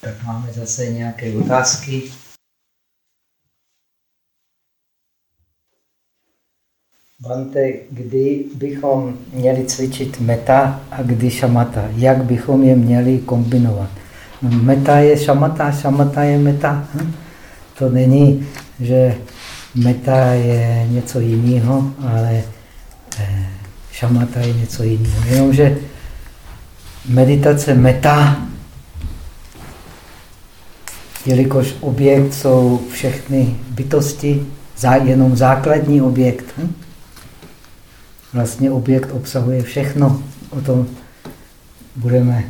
Tak máme zase nějaké otázky. Bante, kdy bychom měli cvičit meta a kdy šamata? Jak bychom je měli kombinovat? No, meta je šamata, šamata je meta. Hm? To není, že meta je něco jiného, ale eh, šamata je něco jiného. Jenomže meditace meta, jelikož objekt jsou všechny bytosti, jenom základní objekt. Hm? Vlastně objekt obsahuje všechno. O tom budeme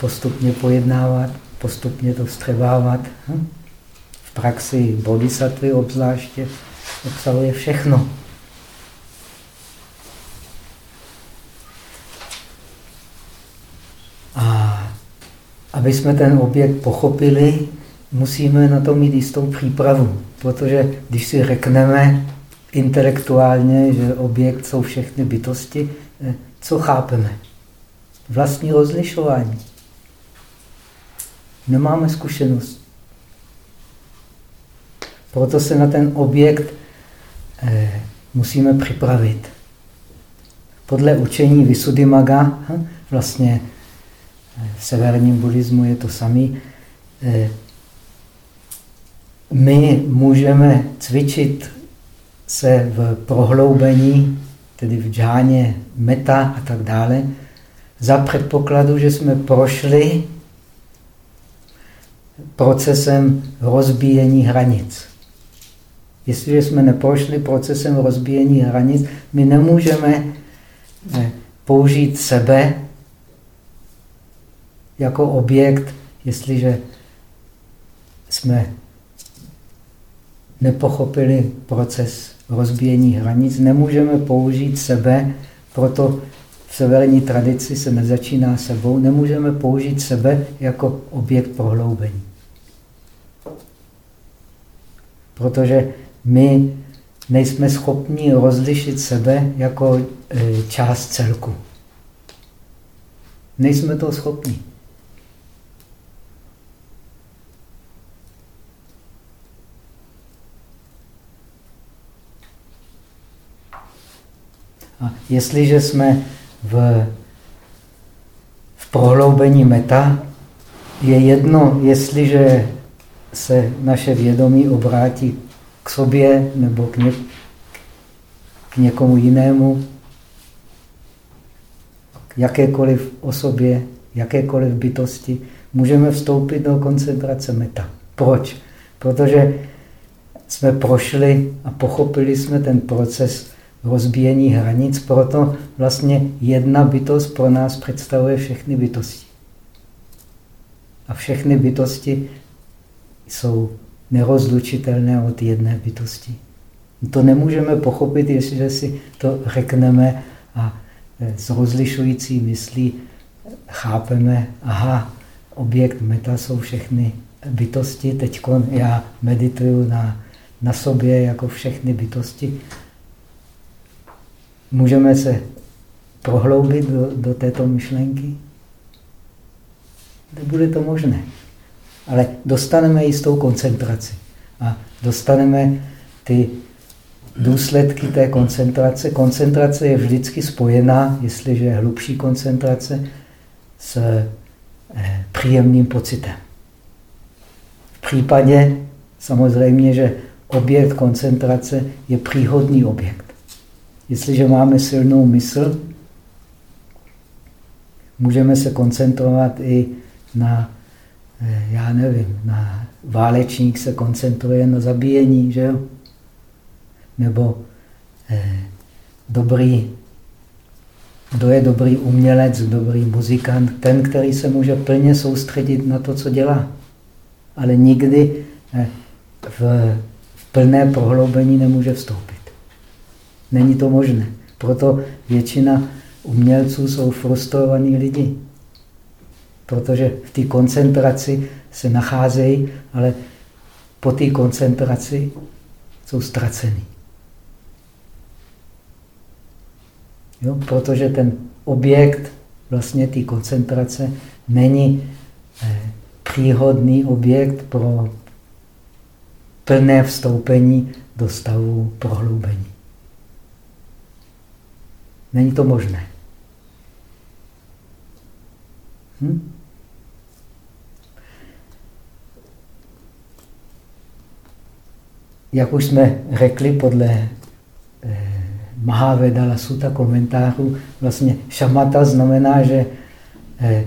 postupně pojednávat, postupně to vstřebávat. Hm? V praxi bodhisattvy obzvláště obsahuje všechno. Aby jsme ten objekt pochopili, musíme na to mít jistou přípravu. Protože když si řekneme intelektuálně, že objekt jsou všechny bytosti, eh, co chápeme? Vlastní rozlišování. Nemáme zkušenost. Proto se na ten objekt eh, musíme připravit. Podle učení Visuddhimaga, hm, vlastně v severním buddhismu je to samý, eh, my můžeme cvičit se v prohloubení, tedy v džáně, meta a tak dále, za předpokladu, že jsme prošli procesem rozbíjení hranic. Jestliže jsme neprošli procesem rozbíjení hranic, my nemůžeme eh, použít sebe jako objekt, jestliže jsme nepochopili proces rozbíjení hranic, nemůžeme použít sebe, proto v severní tradici se nezačíná sebou, nemůžeme použít sebe jako objekt prohloubení. Protože my nejsme schopni rozlišit sebe jako e, část celku. Nejsme to schopni. A jestliže jsme v, v prohloubení meta, je jedno, jestliže se naše vědomí obrátí k sobě nebo k, ně, k někomu jinému, k jakékoliv osobě, jakékoliv bytosti, můžeme vstoupit do koncentrace meta. Proč? Protože jsme prošli a pochopili jsme ten proces rozbíjení hranic, proto vlastně jedna bytost pro nás představuje všechny bytosti. A všechny bytosti jsou nerozlučitelné od jedné bytosti. To nemůžeme pochopit, jestliže si to řekneme a e, s rozlišující myslí chápeme, aha, objekt meta jsou všechny bytosti, teď já medituju na, na sobě jako všechny bytosti Můžeme se prohloubit do, do této myšlenky? Nebude to možné. Ale dostaneme jistou koncentraci. A dostaneme ty důsledky té koncentrace. Koncentrace je vždycky spojená, jestliže je hlubší koncentrace, s eh, příjemným pocitem. V případě samozřejmě, že objekt koncentrace je příhodný objekt. Jestliže máme silnou mysl, můžeme se koncentrovat i na, eh, já nevím, na válečník se koncentruje na zabíjení, že jo? Nebo eh, dobrý, kdo je dobrý umělec, dobrý muzikant, ten, který se může plně soustředit na to, co dělá. Ale nikdy eh, v, v plné prohloubení nemůže vstoupit. Není to možné. Proto většina umělců jsou frustrovaní lidi. Protože v té koncentraci se nacházejí, ale po té koncentraci jsou ztracení. Jo? Protože ten objekt vlastně té koncentrace není eh, příhodný objekt pro plné vstoupení do stavu prohloubení. Není to možné. Hm? Jak už jsme řekli podle eh, Mahavedala Suta komentářů, vlastně šamata znamená, že eh,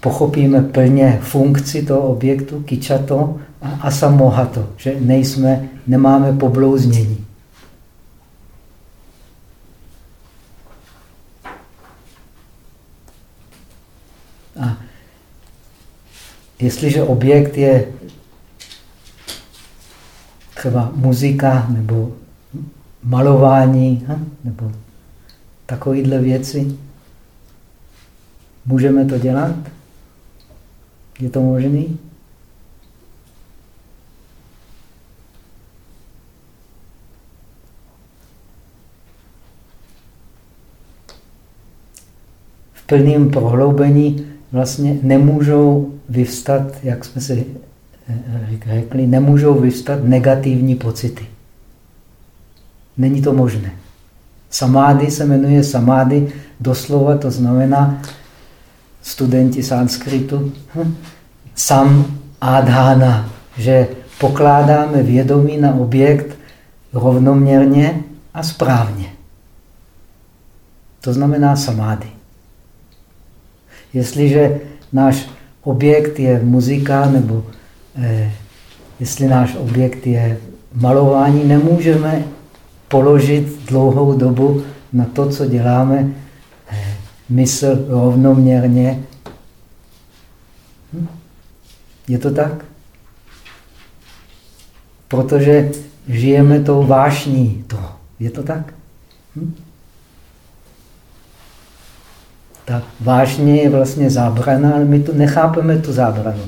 pochopíme plně funkci toho objektu, kičato a asamohato, že nejsme, nemáme poblouznění. A jestliže objekt je třeba muzika nebo malování nebo takovéhle věci, můžeme to dělat? Je to možný? V plném prohloubení vlastně nemůžou vyvstat, jak jsme si eh, řekli, nemůžou vyvstat negativní pocity. Není to možné. Samády se jmenuje samády, doslova to znamená studenti sanskritu, hm? sam adhana, že pokládáme vědomí na objekt rovnoměrně a správně. To znamená samády. Jestliže náš objekt je muzika nebo eh, jestli náš objekt je malování, nemůžeme položit dlouhou dobu na to, co děláme, eh, mysl rovnoměrně. Hm? Je to tak? Protože žijeme tou vášní toho. Je to tak? Hm? Ta vášně je vlastně zábrana, ale my tu nechápeme tu zábranu.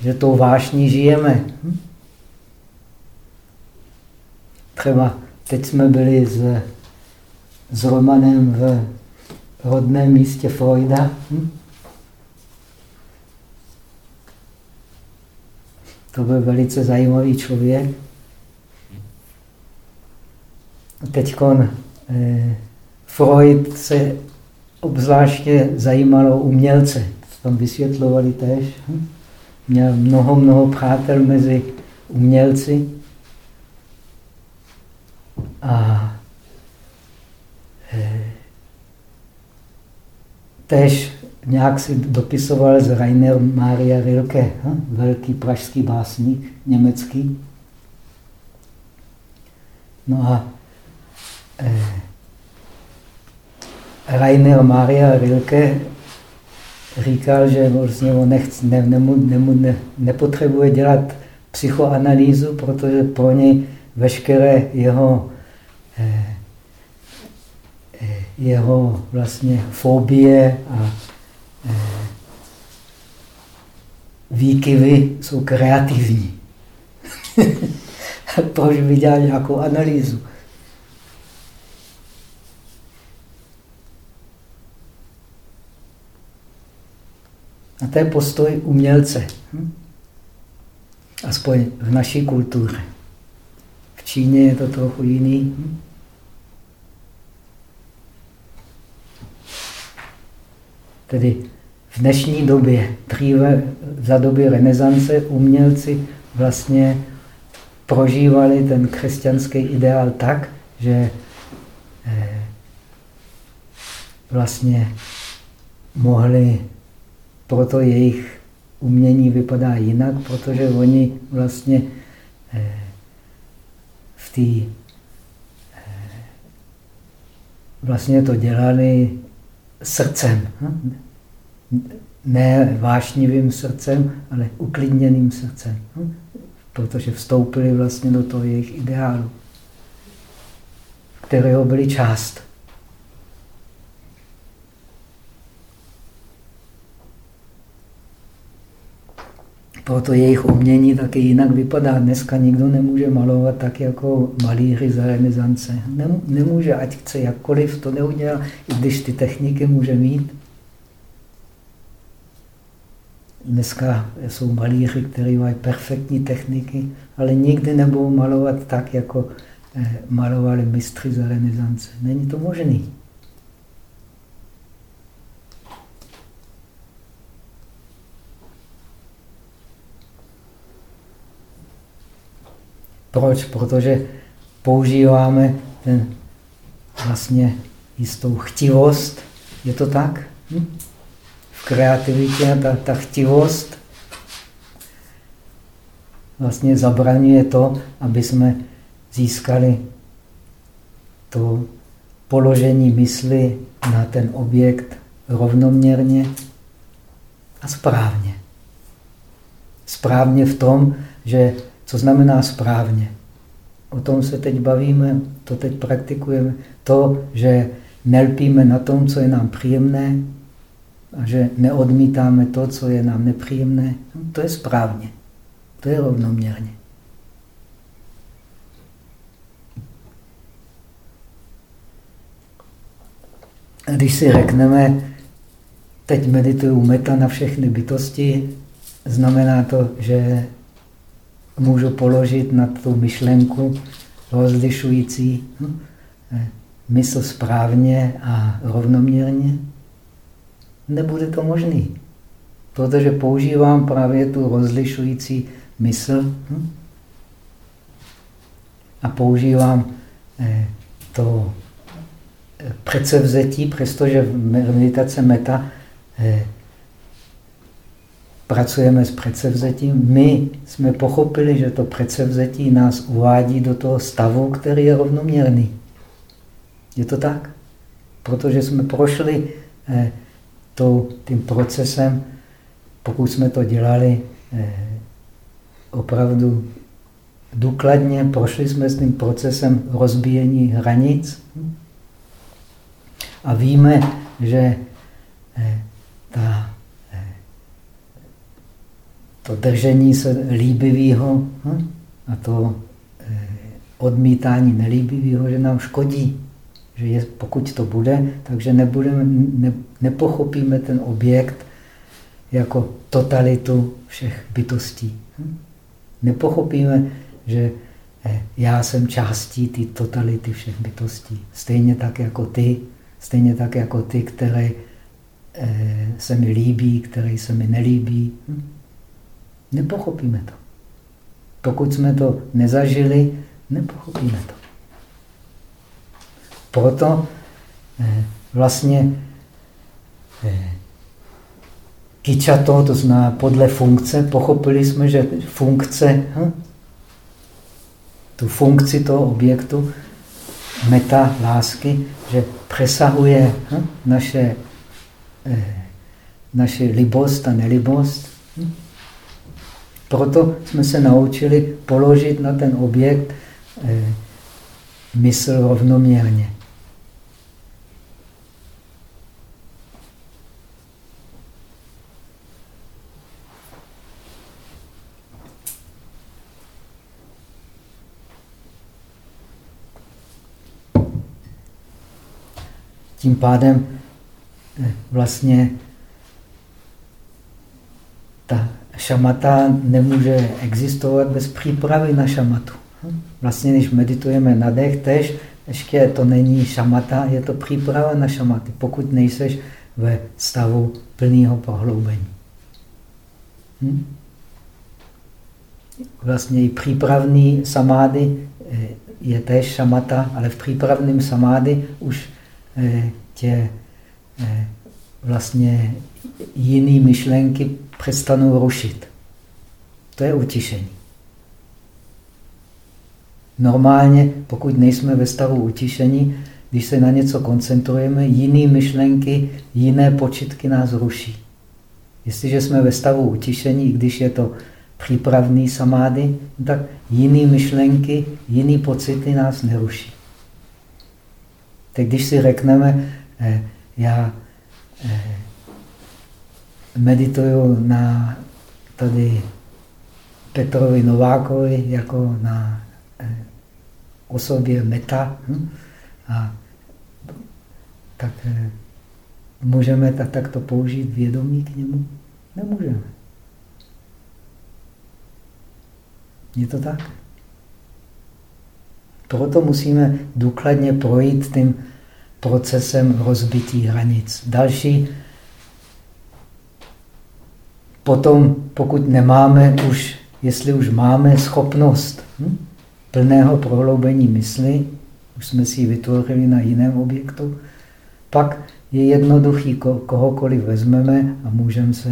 Že tou vášní žijeme. Hm? Třeba teď jsme byli s, s Romanem v rodném místě Freuda. Hm? To byl velice zajímavý člověk. Teď eh, Freud se obzvláště zajímalo umělce. Tam vysvětlovali tež. Hm? Měl mnoho, mnoho přátel mezi umělci. A eh, tež nějak si dopisoval z Rainer Maria Rilke, hm? velký pražský básník, německý. No a eh, Rainer Maria Rilke říkal, že vlastně on nechce, ne, nemu, nemu, ne, nepotřebuje dělat psychoanalýzu, protože pro něj veškeré jeho, eh, eh, jeho vlastně fobie a eh, výkyvy jsou kreativní. Proč by dělal nějakou analýzu? A to je postoj umělce. Hm? Aspoň v naší kultuře. V Číně je to trochu jiný. Hm? Tedy v dnešní době, dříve za doby renesance, umělci vlastně prožívali ten křesťanský ideál tak, že eh, vlastně mohli proto jejich umění vypadá jinak, protože oni vlastně eh, v té eh, vlastně to dělali srdcem. Hm? Ne vášnivým srdcem, ale uklidněným srdcem. Hm? Protože vstoupili vlastně do toho jejich ideálu, kterého byli část. Proto jejich umění taky jinak vypadá. Dneska nikdo nemůže malovat tak jako malíři za renesance. Nemůže, ať chce jakkoliv, to neudělá, i když ty techniky může mít. dneska jsou malíři, kteří mají perfektní techniky, ale nikdy nebudou malovat tak, jako eh, malovali mistři za renesance. Není to možné. Proč? Protože používáme ten vlastně jistou chtivost. Je to tak? Hm? V kreativitě ta, ta chtivost vlastně zabraňuje to, aby jsme získali to položení mysli na ten objekt rovnoměrně a správně. Správně v tom, že co znamená správně? O tom se teď bavíme, to teď praktikujeme. To, že nelpíme na tom, co je nám příjemné a že neodmítáme to, co je nám nepříjemné, to je správně. To je rovnoměrně. A když si řekneme, teď medituju meta na všechny bytosti, znamená to, že můžu položit na tu myšlenku rozlišující hm, eh, mysl správně a rovnoměrně? Nebude to možný, protože používám právě tu rozlišující mysl hm, a používám eh, to eh, předsevzetí, přestože meditace meta pracujeme s předsevzetím, my jsme pochopili, že to předsevzetí nás uvádí do toho stavu, který je rovnoměrný. Je to tak? Protože jsme prošli eh, to, tím procesem, pokud jsme to dělali eh, opravdu důkladně, prošli jsme s tím procesem rozbíjení hranic a víme, že eh, ta to držení se líbivého hm? a to eh, odmítání nelíbivého, že nám škodí. Že je, pokud to bude, takže nebudeme, ne, nepochopíme ten objekt jako totalitu všech bytostí. Hm? Nepochopíme, že eh, já jsem částí té totality všech bytostí. Stejně tak jako ty, stejně tak jako ty, které eh, se mi líbí, které se mi nelíbí. Hm? Nepochopíme to. Pokud jsme to nezažili, nepochopíme to. Proto eh, vlastně eh, kičato, to znamená podle funkce, pochopili jsme, že funkce, hm, tu funkci toho objektu, meta lásky, že přesahuje hm, naše, eh, naše libost a nelibost. Hm, proto jsme se naučili položit na ten objekt eh, mysl rovnoměrně. Tím pádem eh, vlastně ta šamata nemůže existovat bez přípravy na šamatu. Vlastně, když meditujeme na dech, tež ještě to není šamata, je to příprava na šamaty, pokud nejseš ve stavu plného prohloubení. Hm? Vlastně i přípravný samády eh, je též šamata, ale v přípravném samády už eh, tě eh, vlastně jiné myšlenky přestanou rušit. To je utišení. Normálně, pokud nejsme ve stavu utišení, když se na něco koncentrujeme, jiné myšlenky, jiné počitky nás ruší. Jestliže jsme ve stavu utišení, když je to přípravný samády, tak jiné myšlenky, jiné pocity nás neruší. Tak když si řekneme, eh, já eh, medituju na tady Petrovi Novákovi jako na eh, osobě meta. Hm? A tak eh, můžeme ta, takto použít vědomí k němu? Nemůžeme. Je to tak? Proto musíme důkladně projít tím procesem rozbití hranic. Další potom, pokud nemáme už, jestli už máme schopnost hm, plného prohloubení mysli, už jsme si ji vytvořili na jiném objektu, pak je jednoduchý, kohokoliv vezmeme a můžeme se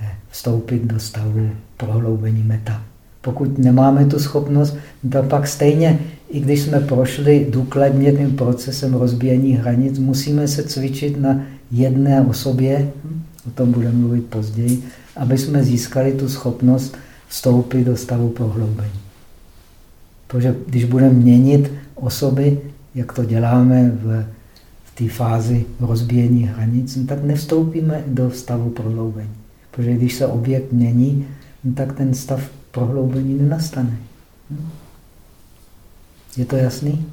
eh, vstoupit do stavu prohloubení meta. Pokud nemáme tu schopnost, tak pak stejně, i když jsme prošli důkladně tím procesem rozbíjení hranic, musíme se cvičit na jedné osobě, o tom budeme mluvit později, aby jsme získali tu schopnost vstoupit do stavu prohloubení. Protože když budeme měnit osoby, jak to děláme v, v té fázi rozbíjení hranic, no tak nevstoupíme do stavu prohloubení. Protože když se objekt mění, no tak ten stav prohloubení nenastane. Hm? Je to jasný?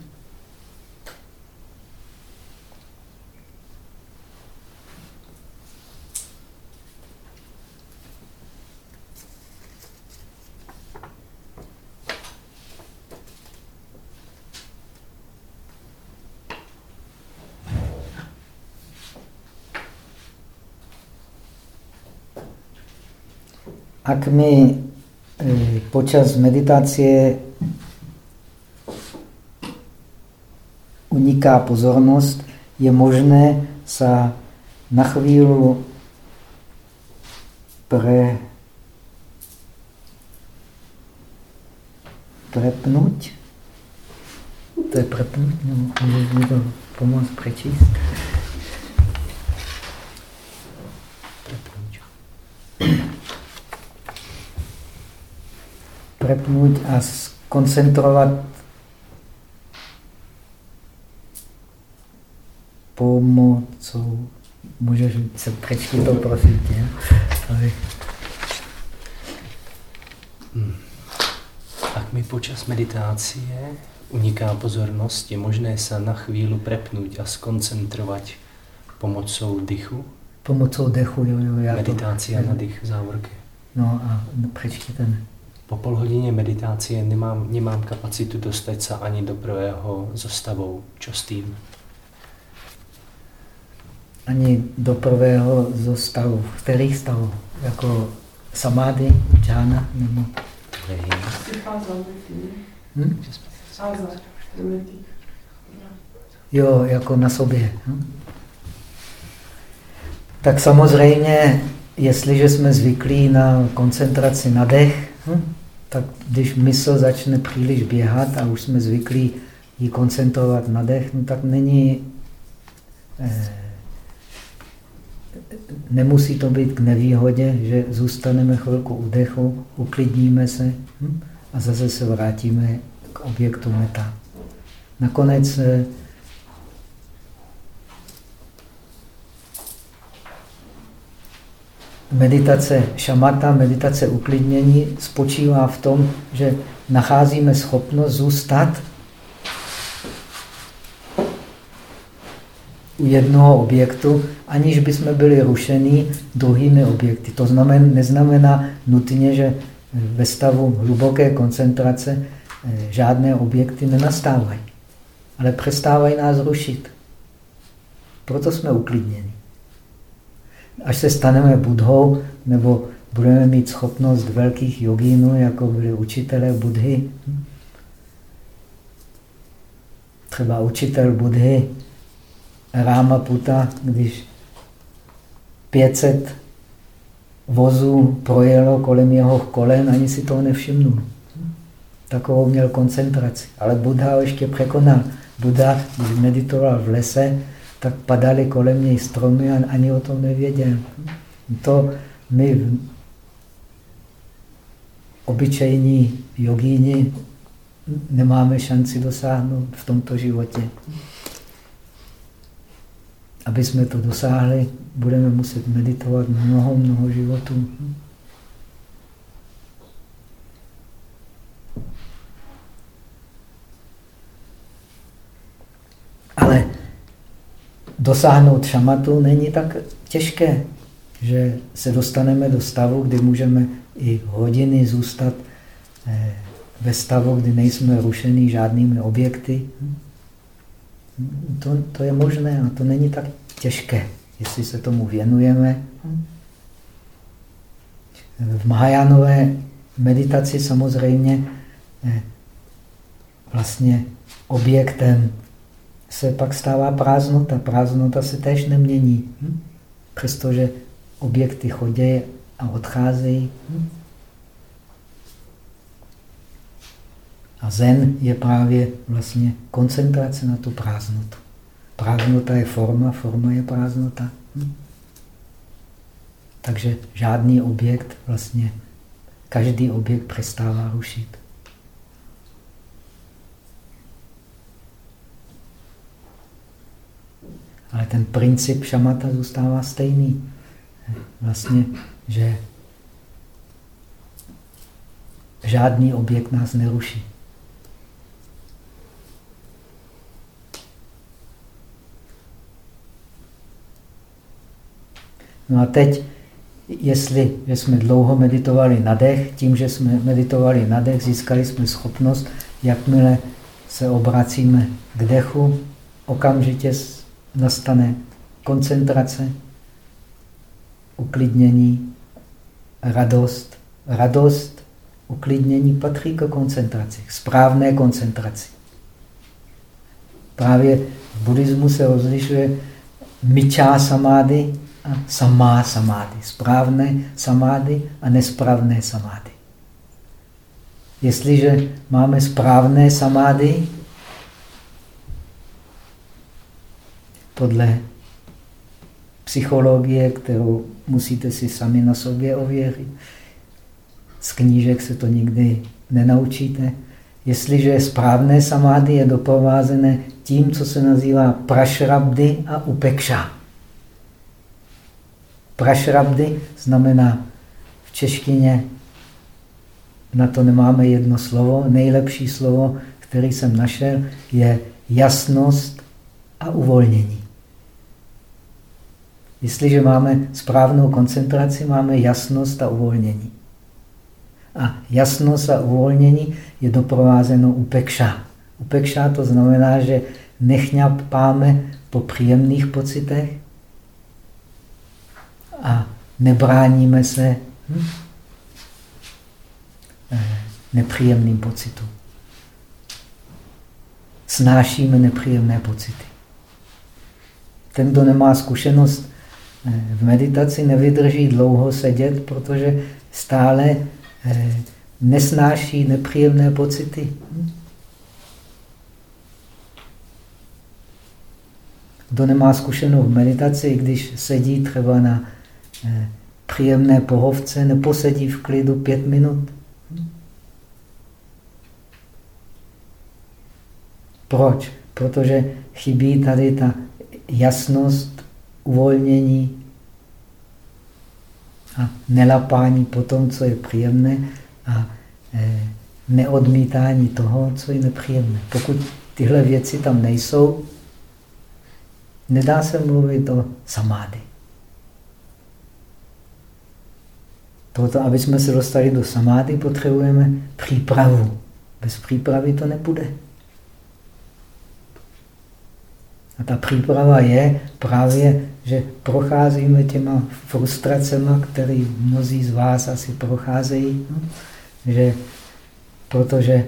Ak mi e, počas meditace uniká pozornost, je možné se na chvíli pre, prepnout. To je prepnout, nebo může to pomoct přečíst? Prepnout a koncentrovat pomocou, můžeš se přečti to, prosím tě, aby... Hmm. Ak mi počas meditácie uniká pozornost, je možné se na chvíli prepnout a skoncentrovat pomocou dychu? Pomocou dechu, jo, jo. Já Meditácia to... na dych, závorky. No a přečti ten. Po pol hodině meditácie nemám, nemám kapacitu dostat se ani do prvého zostavou. Čo s tím? Ani do prvého zostavu. V kterých stavů? Jako samády, džána nebo... Hm? Jo, jako na sobě. Hm? Tak samozřejmě, jestliže jsme zvyklí na koncentraci na dech, hm? Tak když mysl začne příliš běhat a už jsme zvyklí ji koncentrovat na dech, no tak není, eh, nemusí to být k nevýhodě, že zůstaneme chvilku u dechu, uklidníme se hm, a zase se vrátíme k objektu meta. Nakonec eh, meditace šamata, meditace uklidnění spočívá v tom, že nacházíme schopnost zůstat u jednoho objektu, aniž bychom byli rušeni druhými objekty. To znamená, neznamená nutně, že ve stavu hluboké koncentrace eh, žádné objekty nenastávají, ale přestávají nás rušit. Proto jsme uklidněni až se staneme budhou, nebo budeme mít schopnost velkých jogínů, jako byli učitelé budhy. Třeba učitel budhy Ráma Puta, když 500 vozů projelo kolem jeho kolen, ani si toho nevšimnul. Takovou měl koncentraci. Ale Buddha ho ještě překonal. Buddha, když meditoval v lese, tak padaly kolem něj stromy a ani o tom nevěděl. To my obyčejní jogíni nemáme šanci dosáhnout v tomto životě. Aby jsme to dosáhli, budeme muset meditovat mnoho, mnoho životů. Ale dosáhnout šamatu není tak těžké, že se dostaneme do stavu, kdy můžeme i hodiny zůstat eh, ve stavu, kdy nejsme rušený žádnými objekty. To, to je možné a to není tak těžké, jestli se tomu věnujeme. V Mahajánové meditaci samozřejmě eh, vlastně objektem se pak stává prázdnota. Prázdnota se též nemění, hm? přestože objekty chodí a odcházejí. Hm? A zen je právě vlastně koncentrace na tu prázdnotu. Prázdnota je forma, forma je prázdnota. Hm? Takže žádný objekt vlastně, každý objekt přestává rušit. Ale ten princip šamata zůstává stejný. Vlastně, že žádný objekt nás neruší. No a teď, jestli jsme dlouho meditovali na dech, tím, že jsme meditovali na dech, získali jsme schopnost, jakmile se obracíme k dechu, okamžitě nastane koncentrace, uklidnění, radost. Radost, uklidnění patří k koncentraci, správné koncentraci. Právě v buddhismu se rozlišuje myčá samády a samá samády. Správné samády a nesprávné samády. Jestliže máme správné samády, podle psychologie, kterou musíte si sami na sobě ověřit. Z knížek se to nikdy nenaučíte. Jestliže je správné samády, je doprovázené tím, co se nazývá prašrabdy a upekša. Prašrabdy znamená v češtině, na to nemáme jedno slovo, nejlepší slovo, který jsem našel, je jasnost a uvolnění. Jestliže máme správnou koncentraci, máme jasnost a uvolnění. A jasnost a uvolnění je doprovázeno upekša. Upekša to znamená, že nechňapáme po příjemných pocitech a nebráníme se hm, eh, nepříjemným pocitům. Snášíme nepříjemné pocity. Ten, kdo nemá zkušenost v meditaci nevydrží dlouho sedět, protože stále eh, nesnáší nepříjemné pocity. Kdo nemá zkušenou v meditaci, když sedí třeba na eh, příjemné pohovce, neposedí v klidu pět minut. Proč? Protože chybí tady ta jasnost uvolnění a nelapání po tom, co je příjemné a e, neodmítání toho, co je nepříjemné. Pokud tyhle věci tam nejsou, nedá se mluvit o samády. Proto, aby jsme se dostali do samády, potřebujeme přípravu. Bez přípravy to nebude. A ta příprava je právě, že procházíme těma frustracemi, které mnozí z vás asi procházejí. No? Že, protože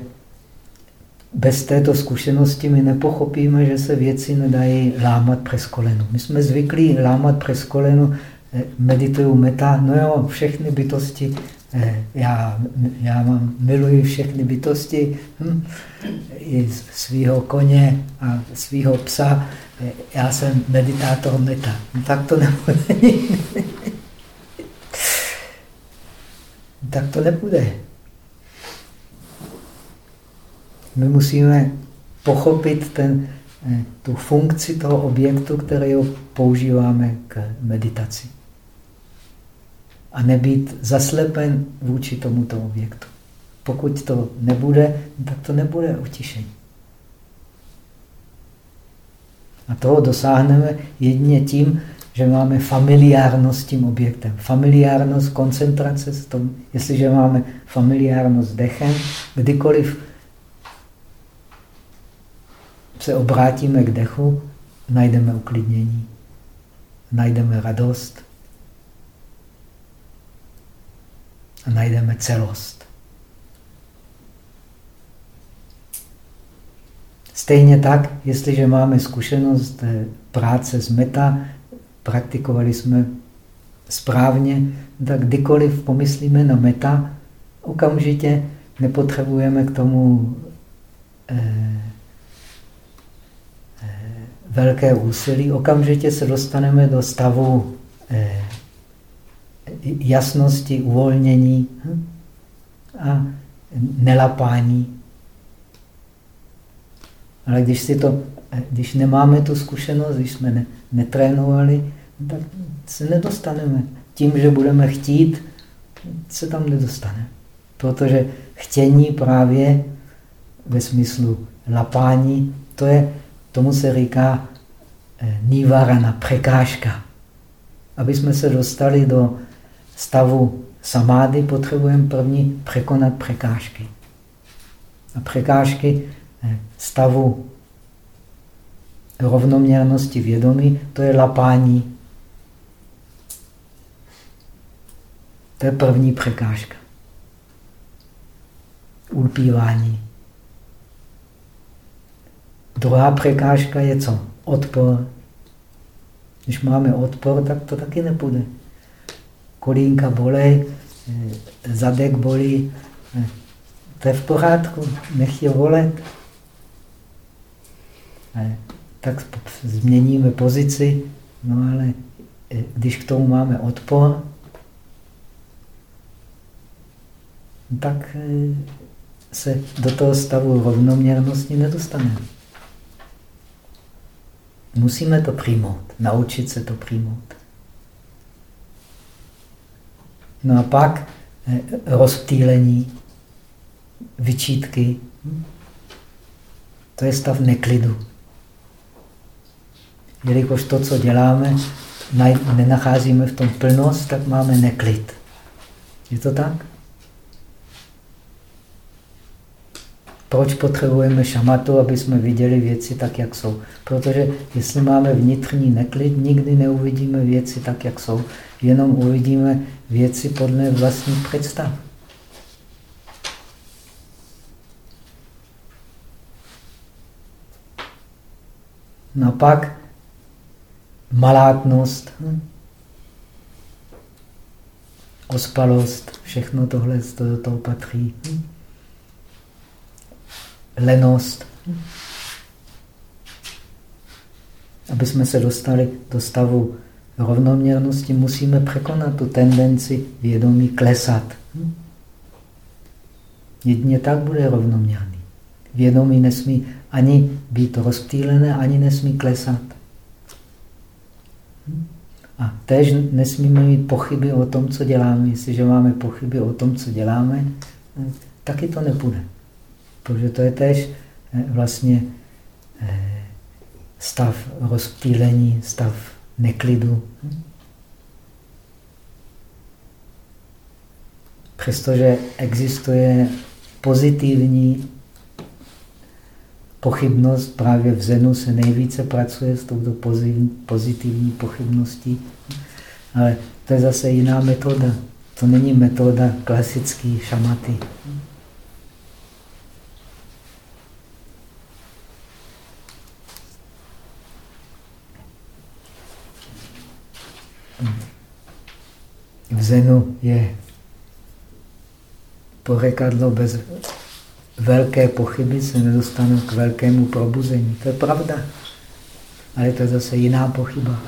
bez této zkušenosti my nepochopíme, že se věci nedají lámat přes koleno. My jsme zvyklí lámat přes koleno, eh, medituju meta, no jo, všechny bytosti já, já mám, miluji všechny bytosti, hm? i svého koně a svého psa. Eh, já jsem meditátor meta. No, tak to nebude. tak to nebude. My musíme pochopit ten, eh, tu funkci toho objektu, který používáme k meditaci a nebýt zaslepen vůči tomuto objektu. Pokud to nebude, tak to nebude utišení. A toho dosáhneme jedině tím, že máme familiárnost s tím objektem. Familiárnost, koncentrace s tom. Jestliže máme familiárnost s dechem, kdykoliv se obrátíme k dechu, najdeme uklidnění, najdeme radost a najdeme celost. Stejně tak, jestliže máme zkušenost eh, práce s meta, praktikovali jsme správně, tak kdykoliv pomyslíme na meta, okamžitě nepotřebujeme k tomu eh, eh, velké úsilí, okamžitě se dostaneme do stavu eh, jasnosti, uvolnění hm, a nelapání. Ale když, si to, když nemáme tu zkušenost, když jsme ne, netrénovali, tak se nedostaneme. Tím, že budeme chtít, se tam nedostaneme. Protože chtění právě ve smyslu lapání, to je, tomu se říká eh, nivarana, překážka. Aby jsme se dostali do stavu samády, potřebujeme první překonat překážky. A překážky eh, stavu rovnoměrnosti vědomí, to je lapání. To je první překážka. Ulpívání. Druhá překážka je co? Odpor. Když máme odpor, tak to taky nepůjde. Kolínka bolej, eh, zadek bolí, eh, to je v pořádku, nech je volet. Eh, tak změníme pozici, no ale když k tomu máme odpor, tak se do toho stavu rovnoměrnosti nedostaneme. Musíme to přijmout, naučit se to přijmout. No a pak eh, rozptýlení, vyčítky. To je stav neklidu jelikož to, co děláme, nenacházíme v tom plnost, tak máme neklid. Je to tak? Proč potřebujeme šamatu, aby jsme viděli věci tak, jak jsou? Protože jestli máme vnitřní neklid, nikdy neuvidíme věci tak, jak jsou. Jenom uvidíme věci podle vlastních představ. No pak malátnost, hm? ospalost, všechno tohle do toho patří. Hm? Lenost. Hm? Aby jsme se dostali do stavu rovnoměrnosti, musíme překonat tu tendenci vědomí klesat. Hm? Jedině tak bude rovnoměrný. Vědomí nesmí ani být rozptýlené, ani nesmí klesat. A tež nesmíme mít pochyby o tom, co děláme. Jestliže máme pochyby o tom, co děláme, taky to nepůjde. Protože to je tež vlastně stav rozptýlení, stav neklidu. Přestože existuje pozitivní pochybnost, právě v Zenu se nejvíce pracuje s touto pozitivní pochybností, ale to je zase jiná metoda. To není metoda klasický šamaty. V Zenu je porekadlo bez velké pochyby se nedostanou k velkému probuzení. To je pravda. Ale to je zase jiná pochyba.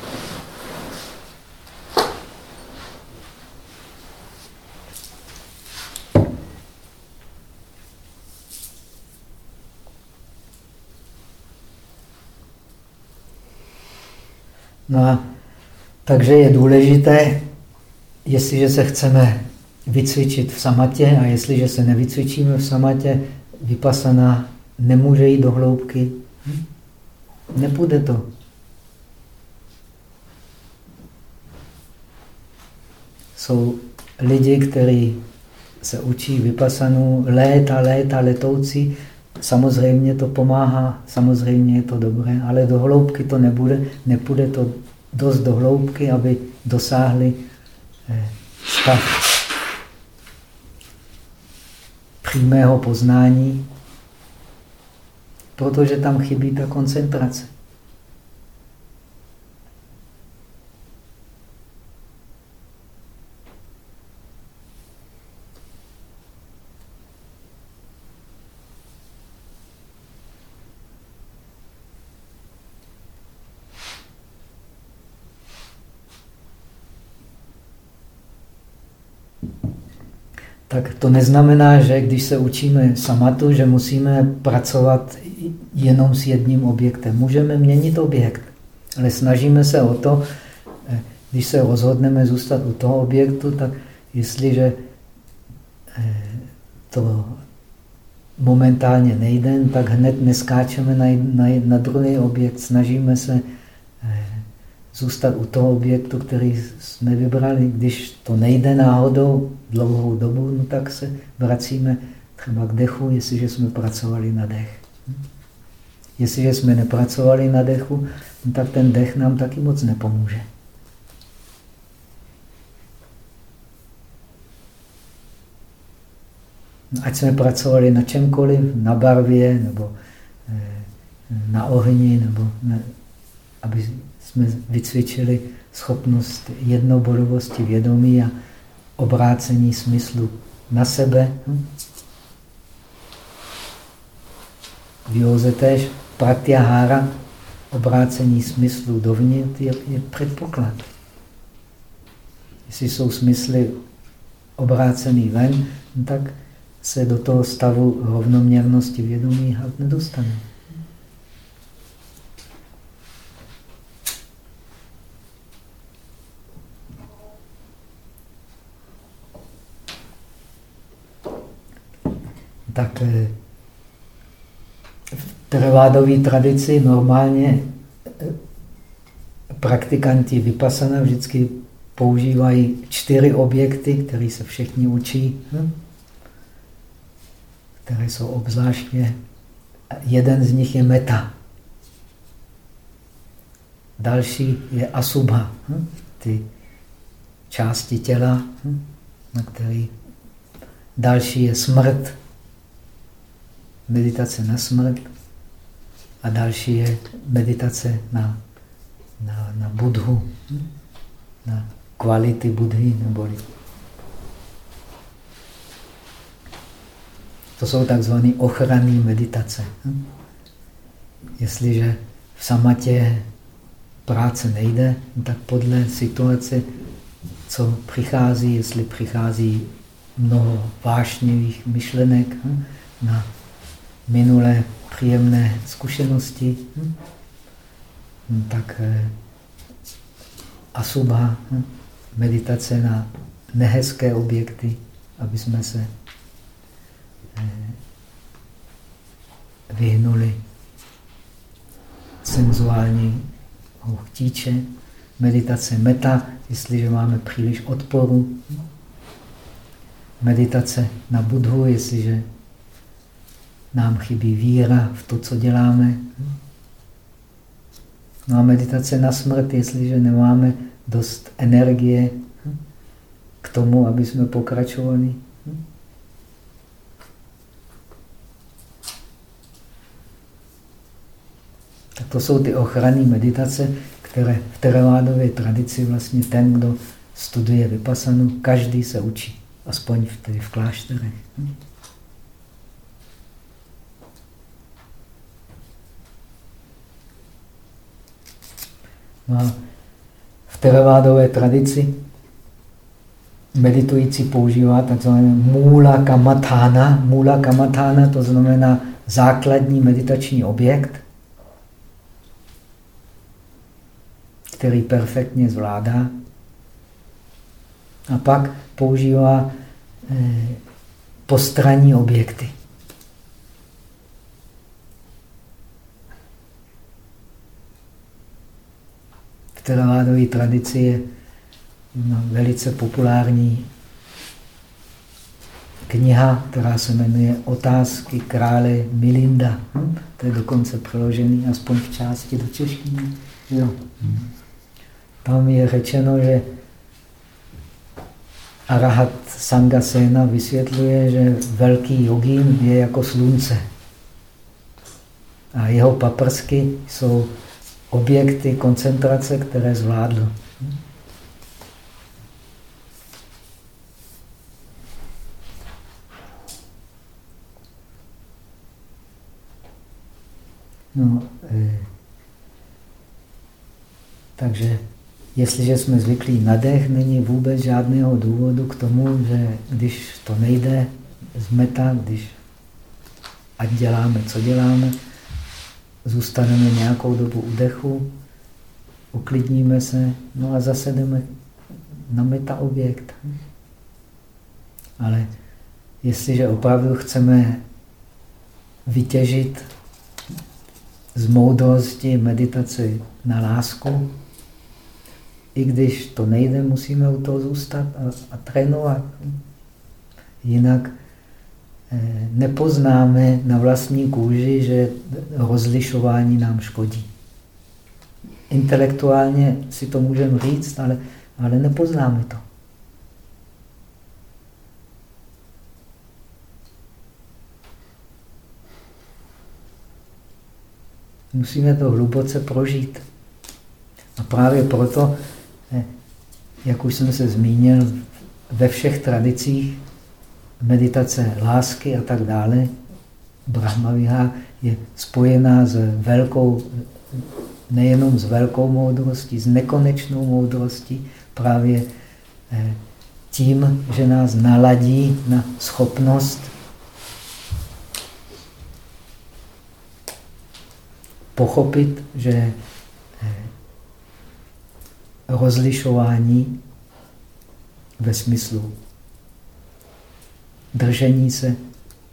No a takže je důležité, jestliže se chceme vycvičit v samatě a jestliže se nevycvičíme v samatě, vypasaná nemůže jít do hloubky. Hm? Nepůjde to. jsou lidi, kteří se učí vypasanu léta, léta letoucí. Samozřejmě to pomáhá, samozřejmě je to dobré, ale do hloubky to nebude, nepůjde to dost do hloubky, aby dosáhli stav přímého poznání, protože tam chybí ta koncentrace. Tak to neznamená, že když se učíme samatu, že musíme pracovat jenom s jedním objektem. Můžeme měnit objekt, ale snažíme se o to, eh, když se rozhodneme zůstat u toho objektu, tak jestliže eh, to momentálně nejde, tak hned neskáčeme na, na, na druhý objekt, snažíme se zůstat u toho objektu, který jsme vybrali. Když to nejde náhodou dlouhou dobu, no tak se vracíme třeba k dechu, jestliže jsme pracovali na dech. Jestliže jsme nepracovali na dechu, no tak ten dech nám taky moc nepomůže. No, ať jsme pracovali na čemkoliv, na barvě, nebo eh, na ohni, nebo na, aby jsme vycvičili schopnost jednobodovosti vědomí a obrácení smyslu na sebe. V józe tež pratyahára, obrácení smyslu dovnitř, je, je předpoklad. Jestli jsou smysly obrácený ven, tak se do toho stavu rovnoměrnosti vědomí nedostane. Tak eh, v trvádové tradici normálně eh, praktikanti vypasana vždycky používají čtyři objekty, které se všichni učí, hm? které jsou obzvláště. Jeden z nich je meta. Další je asubha, hm? ty části těla, hm? na který další je smrt, meditace na smrt a další je meditace na, na, na budhu, na kvality budhy neboli. To jsou takzvané ochranné meditace. Jestliže v samatě práce nejde, tak podle situace, co přichází, jestli přichází mnoho vášnivých myšlenek na minulé příjemné zkušenosti, hm? tak eh, asubha, hm? meditace na nehezké objekty, aby jsme se eh, vyhnuli senzuální chtíče, meditace meta, jestliže máme příliš odporu, meditace na budhu, jestliže nám chybí víra v to, co děláme. No a meditace na smrt, jestliže nemáme dost energie k tomu, aby jsme pokračovali. Tak to jsou ty ochranné meditace, které v teravádové tradici vlastně ten, kdo studuje vypasanu, každý se učí, aspoň v, v klášterech. V teravádové tradici meditující používá takzvané mula kamatána. Mula kamatána to znamená základní meditační objekt, který perfektně zvládá. A pak používá eh, postranní objekty. Teravádové tradici je no, velice populární kniha, která se jmenuje Otázky krále Milinda. Hm? To je dokonce přeložený aspoň v části do češtiny. Jo. Tam je řečeno, že Arahat Sangasena vysvětluje, že velký jogín je jako slunce. A jeho paprsky jsou objekty koncentrace, které zvládl. No, e, takže jestliže jsme zvyklí na dech, není vůbec žádného důvodu k tomu, že když to nejde z meta, když ať děláme, co děláme, zůstaneme nějakou dobu u dechu, uklidníme se, no a zase jdeme na meta objekt. Ale jestliže opravdu chceme vytěžit z moudrosti meditaci na lásku, i když to nejde, musíme u toho zůstat a, a trénovat. Jinak nepoznáme na vlastní kůži, že rozlišování nám škodí. Intelektuálně si to můžeme říct, ale, ale nepoznáme to. Musíme to hluboce prožít. A právě proto, eh, jak už jsem se zmínil, ve všech tradicích meditace lásky a tak dále, Brahmaviha je spojená s velkou, nejenom s velkou moudrostí, s nekonečnou moudrostí, právě eh, tím, že nás naladí na schopnost pochopit, že eh, rozlišování ve smyslu držení se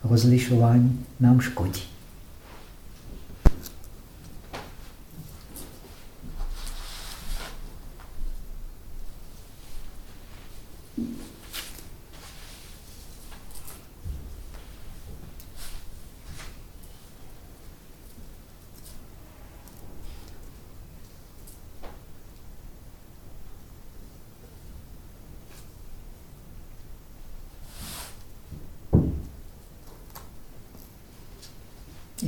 rozlišování nám škodí.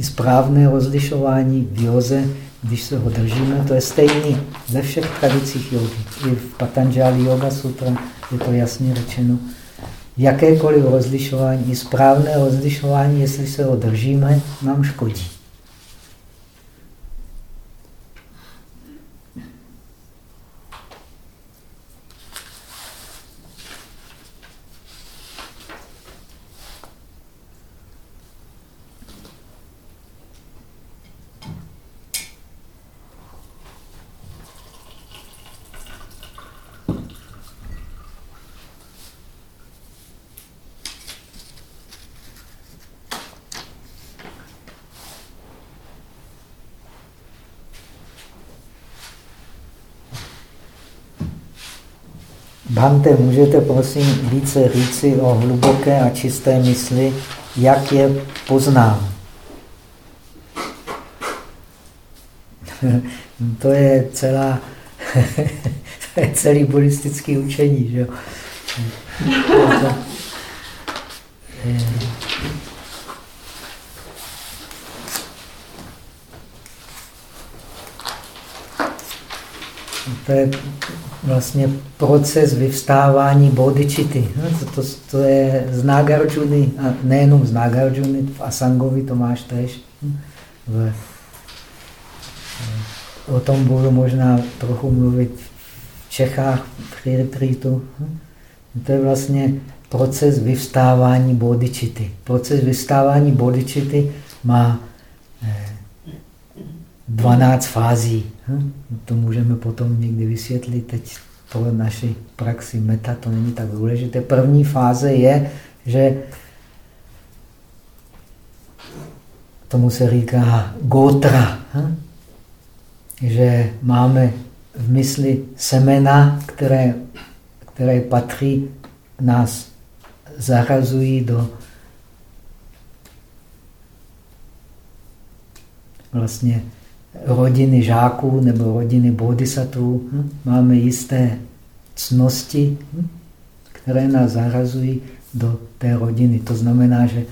Správné rozlišování v joze, když se ho držíme, to je stejný ve všech tradicích jogy. I v Patanjali Yoga Sutra je to jasně řečeno. Jakékoliv rozlišování, správné rozlišování, jestli se ho držíme, nám škodí. Bhante, můžete prosím více říci o hluboké a čisté mysli, jak je poznám? to je celá, to je celý buddhistický učení, že jo? To je vlastně proces vyvstávání bodičity. No, to, to, to je z Nagarjuny, a nejenom z Nagarjuny, v Asangovi to máš tež. V, o tom budu možná trochu mluvit v Čechách, při retreatu. To je vlastně proces vyvstávání bodičity. Proces vyvstávání bodičity má 12 fází. Hm? To můžeme potom někdy vysvětlit. Teď pro naši praxi meta to není tak důležité. První fáze je, že tomu se říká gotra, hm? že máme v mysli semena, které které patří, nás zarazují do vlastně rodiny žáků nebo rodiny bodhisattvů. Hm? Máme jisté cnosti, hm? které nás zarazují do té rodiny. To znamená, že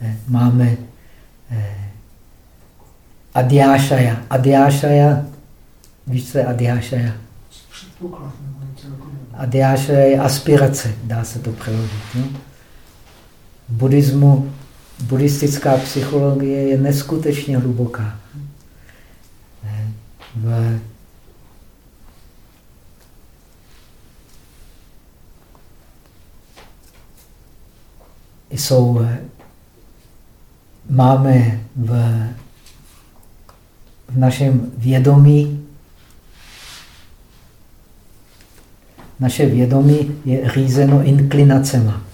eh, máme eh, Adhyášaja. Adhyášaja, víš, co je Adhyášaja? Adhyášaja je aspirace, dá se to přeložit. No? V buddhismu, buddhistická psychologie je neskutečně hluboká. V jsou, máme v, v našem vědomí, naše vědomí je řízeno inklinacema.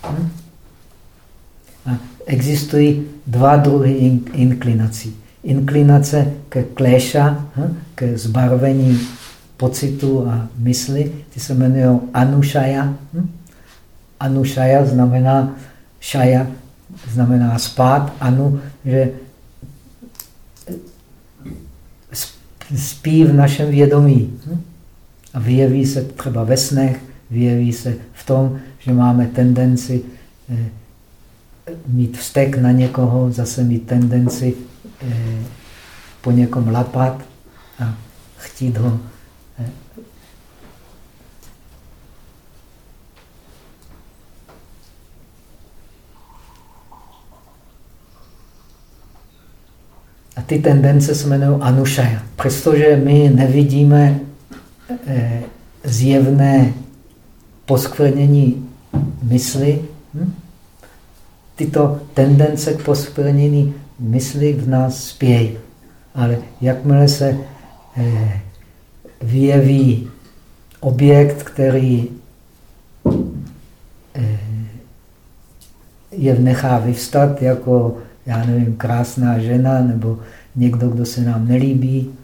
A existují dva druhy inklinací. Inklinace ke kléša, ke zbarvení pocitu a mysli, ty se jmenují anušaja. Anušaja znamená šaja znamená spát, anu, že spí v našem vědomí. A vyjeví se třeba ve snech, vyjeví se v tom, že máme tendenci eh, mít vztek na někoho, zase mít tendenci po někom lapat a chtít ho eh, A ty tendence se jmenují anušaja. Přestože my nevidíme eh, zjevné poskvrnění mysli, hm? tyto tendence k poskvrnění mysli v nás spějí. Ale jakmile se eh, vyjeví objekt, který eh, je nechá vyvstat jako já nevím, krásná žena nebo někdo, kdo se nám nelíbí,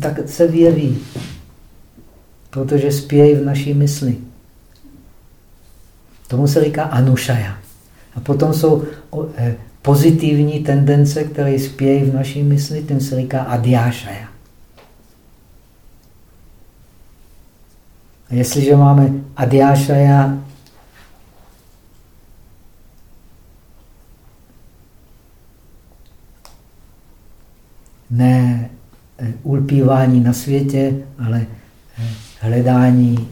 tak se vyjeví, protože spějí v naší mysli. Tomu se říká anušaja. A potom jsou eh, pozitivní tendence, které spějí v naší mysli, tím se říká adhyášaja. A jestliže máme adhyášaja ne eh, ulpívání na světě, ale eh, hledání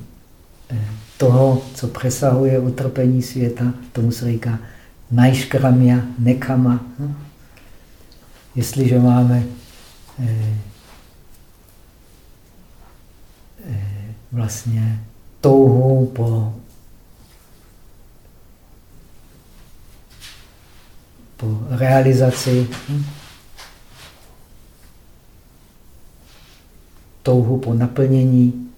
eh, toho, co přesahuje utrpení světa, tomu se říká najškramia, nekama. Hm? Jestliže máme vlastně touhu po, po realizaci, hm? touhu po naplnění.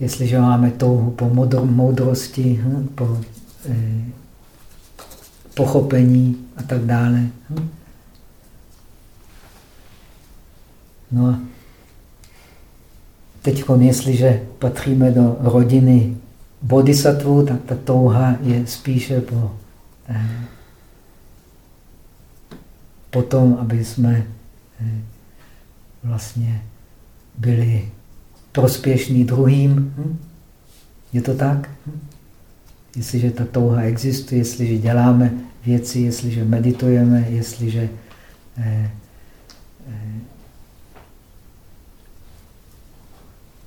Jestliže máme touhu po moudrosti, hm, po eh, pochopení a tak dále. Hm. No a teď, jestliže patříme do rodiny bodhisattva, tak ta touha je spíše po Eh, potom, aby jsme eh, vlastně byli prospěšní druhým. Hm? Je to tak? Hm? Jestliže ta touha existuje, jestliže děláme věci, jestliže meditujeme, jestliže eh,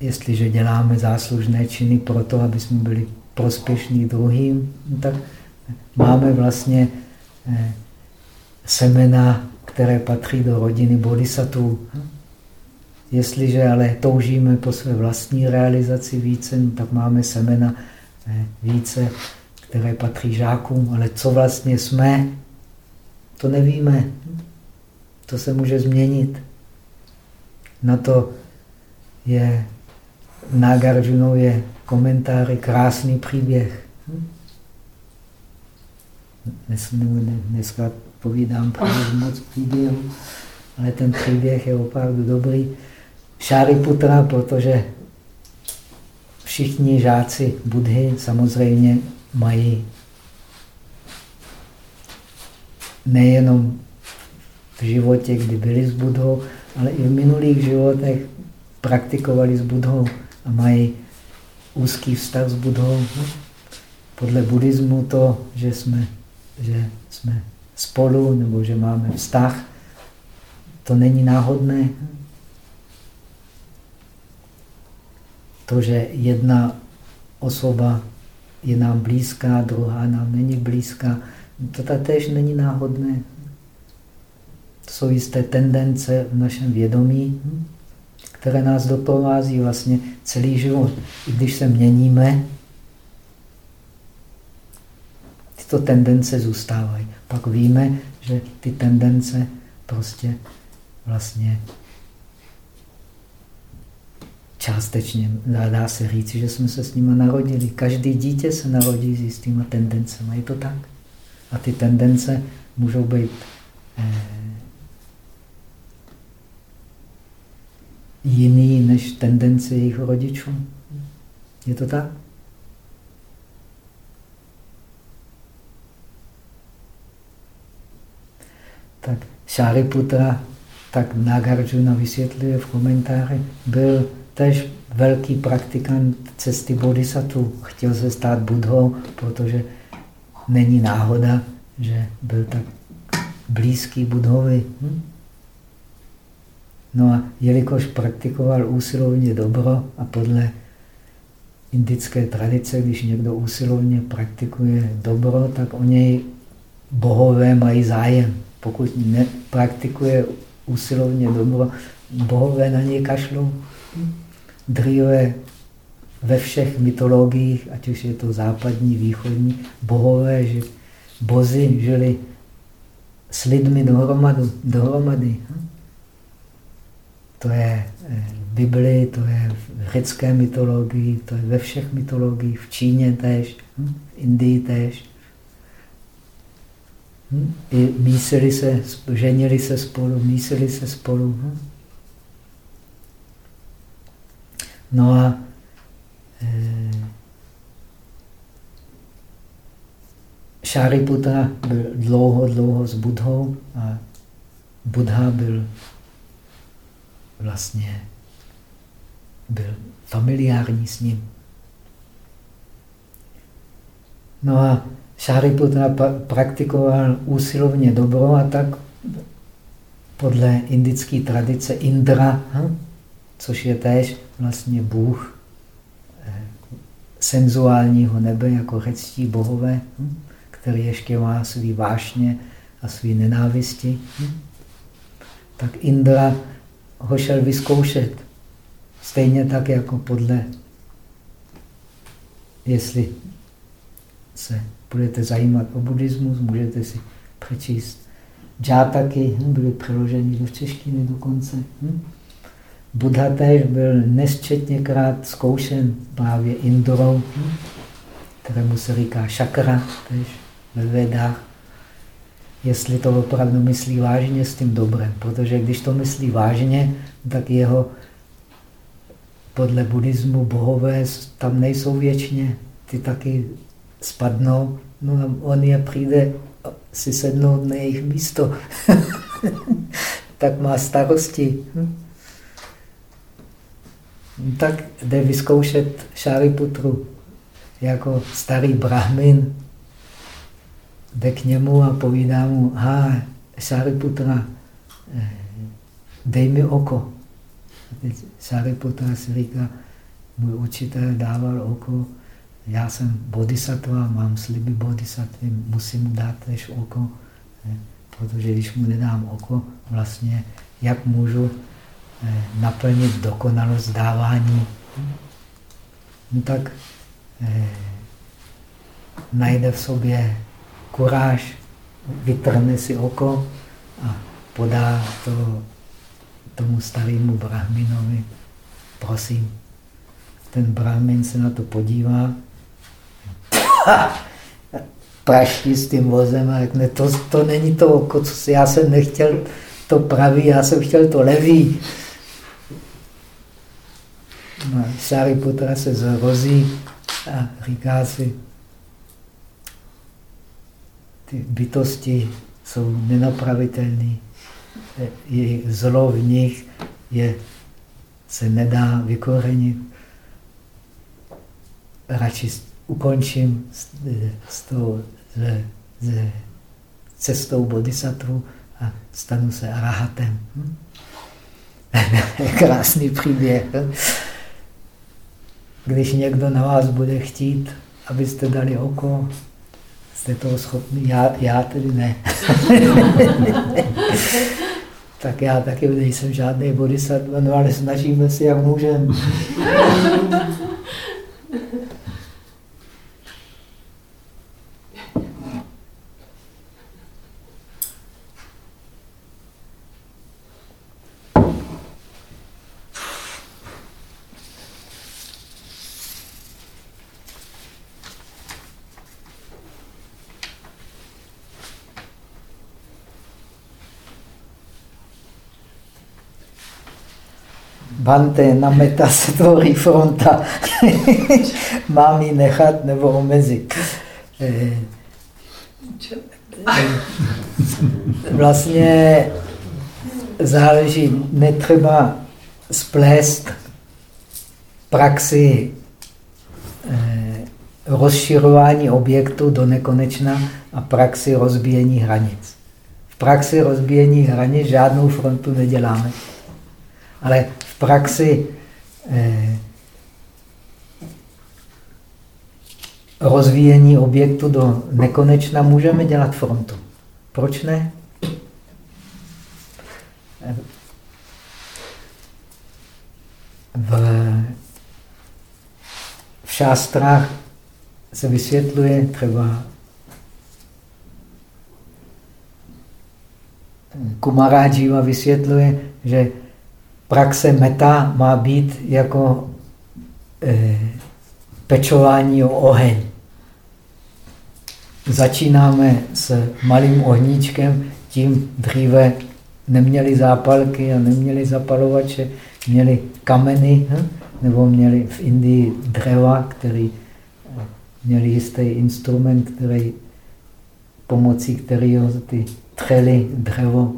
jestliže děláme záslužné činy pro to, aby jsme byli prospěšní druhým, no tak máme vlastně eh, semena, které patří do rodiny bodhisattvů. Jestliže ale toužíme po své vlastní realizaci více, no tak máme semena eh, více, které patří žákům. Ale co vlastně jsme, to nevíme. To se může změnit. Na to je Nagarjunově komentáři krásný příběh. Dneska povídám moc příběhu, ale ten příběh je opravdu dobrý. Šáriputra, protože všichni žáci Budhy samozřejmě mají nejenom v životě, kdy byli s Budhou, ale i v minulých životech praktikovali s Budhou a mají úzký vztah s Budhou. Podle buddhismu to, že jsme, že jsme spolu nebo že máme vztah, to není náhodné. To, že jedna osoba je nám blízká, druhá nám není blízká, to tež není náhodné. To jsou jisté tendence v našem vědomí, které nás doprovází vlastně celý život. I když se měníme, tyto tendence zůstávají. Pak víme, že ty tendence prostě vlastně částečně dá se říct, že jsme se s nimi narodili. Každý dítě se narodí s jistýma tendencemi. Je to tak? A ty tendence můžou být eh, jiný než tendence jejich rodičů. Je to tak? Tak Šáriputra, tak Nagarjuna vysvětluje v komentáři, byl tež velký praktikant cesty bodhisattva. Chtěl se stát budhou, protože není náhoda, že byl tak blízký budhovi. Hm? No a jelikož praktikoval úsilovně dobro a podle indické tradice, když někdo úsilovně praktikuje dobro, tak o něj bohové mají zájem. Pokud nepraktikuje úsilovně dobro, bohové na něj kašlou. Dříve ve všech mytologiích, ať už je to západní, východní, bohové, že bozy žili s lidmi dohromady. dohromady. To je eh, v Biblii, to je v řecké mytologii, to je ve všech mytologiích, v Číně též, hm? v Indii též. Hm? I mísili se, ženili se spolu, mísili se spolu. Hm? No a Šáriputra byl dlouho, dlouho s Budhou a Buddha byl vlastně byl familiární s ním. No a Šáriputra praktikoval úsilovně dobro a tak podle indické tradice Indra, hm? Což je též vlastně bůh eh, senzuálního nebe, jako řecký bohové, hm? který ještě má svý vášně a svý nenávisti, hm? tak Indra ho šel vyzkoušet. Stejně tak jako podle, jestli se budete zajímat o buddhismus, můžete si přečíst džátaky, hm, byly přeloženy do češtiny dokonce. Buddha též byl nesčetněkrát zkoušen právě Indorou, kterému se říká šakra, též ve Vedách jestli to opravdu myslí vážně s tím dobrem. Protože když to myslí vážně, tak jeho podle buddhismu bohové tam nejsou věčně. Ty taky spadnou, no a on je přijde si sednout na jejich místo. tak má starosti. Hm? Tak jde vyzkoušet Šáriputru jako starý brahmin, jde k němu a povídá mu, ha, Sariputra, eh, dej mi oko. Sariputra si říká, můj učitel dával oko, já jsem bodhisattva, mám sliby bodhisattvy, musím mu dát tež oko, eh, protože když mu nedám oko, vlastně jak můžu naplnit dokonalost dávání, no tak eh, najde v sobě kuráž, vytrhne si oko a podá to tomu starému brahminovi. Prosím. Ten brahmin se na to podívá. praští s tím vozem a řekne, to, to není to oko, co si, já jsem nechtěl to pravý, já jsem chtěl to levý. No, Sariputra se zrozí a říká si, ty bytosti jsou nenapravitelné. Jejich zlo v nich je, se nedá vykorenit. Radši ukončím s, s tou s, s cestou bodhisattva a stanu se arahatem. Hm? Krásný příběh. Když někdo na vás bude chtít, abyste dali oko, jste toho schopni? Já, já tedy ne. tak já taky nejsem žádný bodhisattva, no ale snažíme si, jak můžeme. Bante, na meta se tvoří fronta. Mám ji nechat nebo omezit. Eh, vlastně záleží, netřeba splést praxi eh, rozširování objektu do nekonečna a praxi rozbíjení hranic. V praxi rozbíjení hranic žádnou frontu neděláme. Ale praxi eh, rozvíjení objektu do nekonečna můžeme dělat frontu. Proč ne? V, v šástrách se vysvětluje třeba Kumarájiva vysvětluje, že praxe meta má být jako eh, pečování o oheň. Začínáme s malým ohníčkem, tím dříve neměli zápalky a neměli zapalovače, měli kameny, hm? nebo měli v Indii dřeva, který měli jistý instrument, který, pomocí kterého ty třeli dřevo,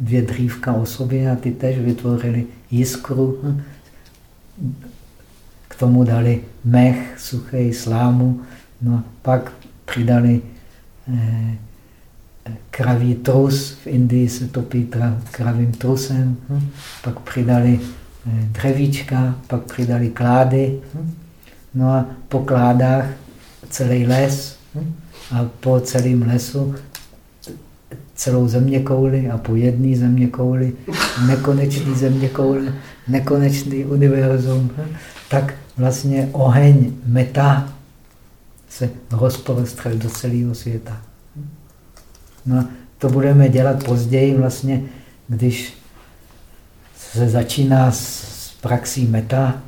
dvě dřívka o sobě a ty tež vytvořili jiskru. K tomu dali mech, suchý slámu, no pak přidali eh, kraví trus, v Indii se topí kravým trusem, hm? pak přidali eh, dřevíčka, pak přidali klády, hm? no a po kládách celý les hm? a po celém lesu celou země kouli a po jedné země kouli, nekonečný země kouli, nekonečný univerzum, tak vlastně oheň meta se rozprostřel do celého světa. No to budeme dělat později vlastně, když se začíná s praxí meta,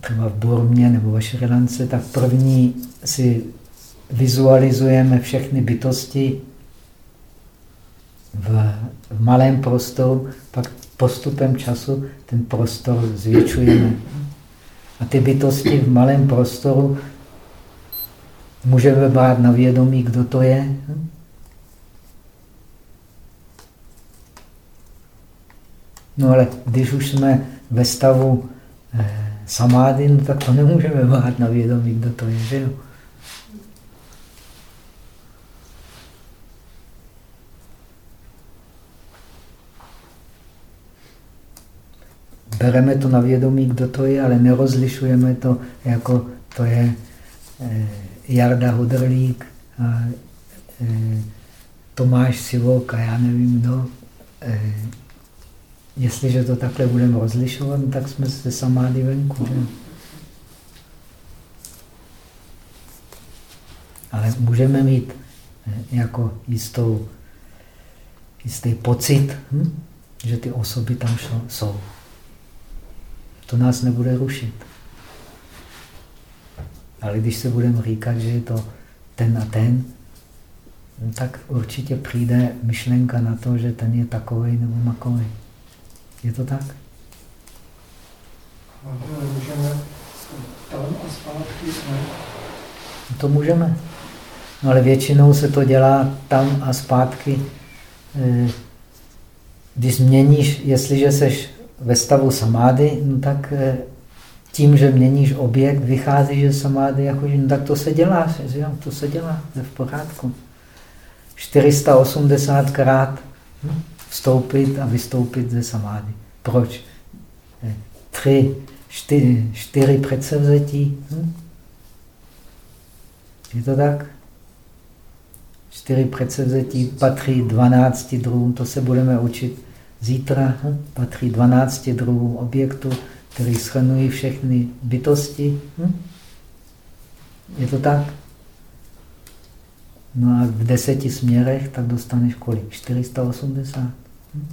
třeba v Burmě nebo ve Šrilance, tak první si vizualizujeme všechny bytosti v, v malém prostoru, pak postupem času ten prostor zvětšujeme. A ty bytosti v malém prostoru můžeme brát na vědomí, kdo to je. No ale když už jsme ve stavu eh, samády, no tak to nemůžeme brát na vědomí, kdo to je. Že jo? Bereme to na vědomí, kdo to je, ale nerozlišujeme to, jako to je eh, Jarda Hudrlík a eh, Tomáš Sivok a já nevím kdo. Eh, jestliže to takhle budeme rozlišovat, tak jsme se samády venku. Že? Ale můžeme mít jako jistou, jistý pocit, hm? že ty osoby tam jsou to nás nebude rušit. Ale když se budeme říkat, že je to ten a ten, tak určitě přijde myšlenka na to, že ten je takový nebo makový. Je to tak? Můžeme tam a? To můžeme. No ale většinou se to dělá tam a zpátky. Eh, když změníš, jestliže seš ve stavu samády, no tak eh, tím, že měníš objekt, vychází, že samády, jako, no tak to se dělá, že jo? to se dělá, je v pořádku. 480 krát hm, vstoupit a vystoupit ze samády. Proč? Eh, tři, čtyři, čtyři předsevzetí. Hm? Je to tak? Čtyři předsevzetí patří 12 druhům, to se budeme učit zítra. Patří 12 druhům objektu, který schrnují všechny bytosti. Hm? Je to tak? No a v deseti směrech tak dostaneš kolik? 480. Hm?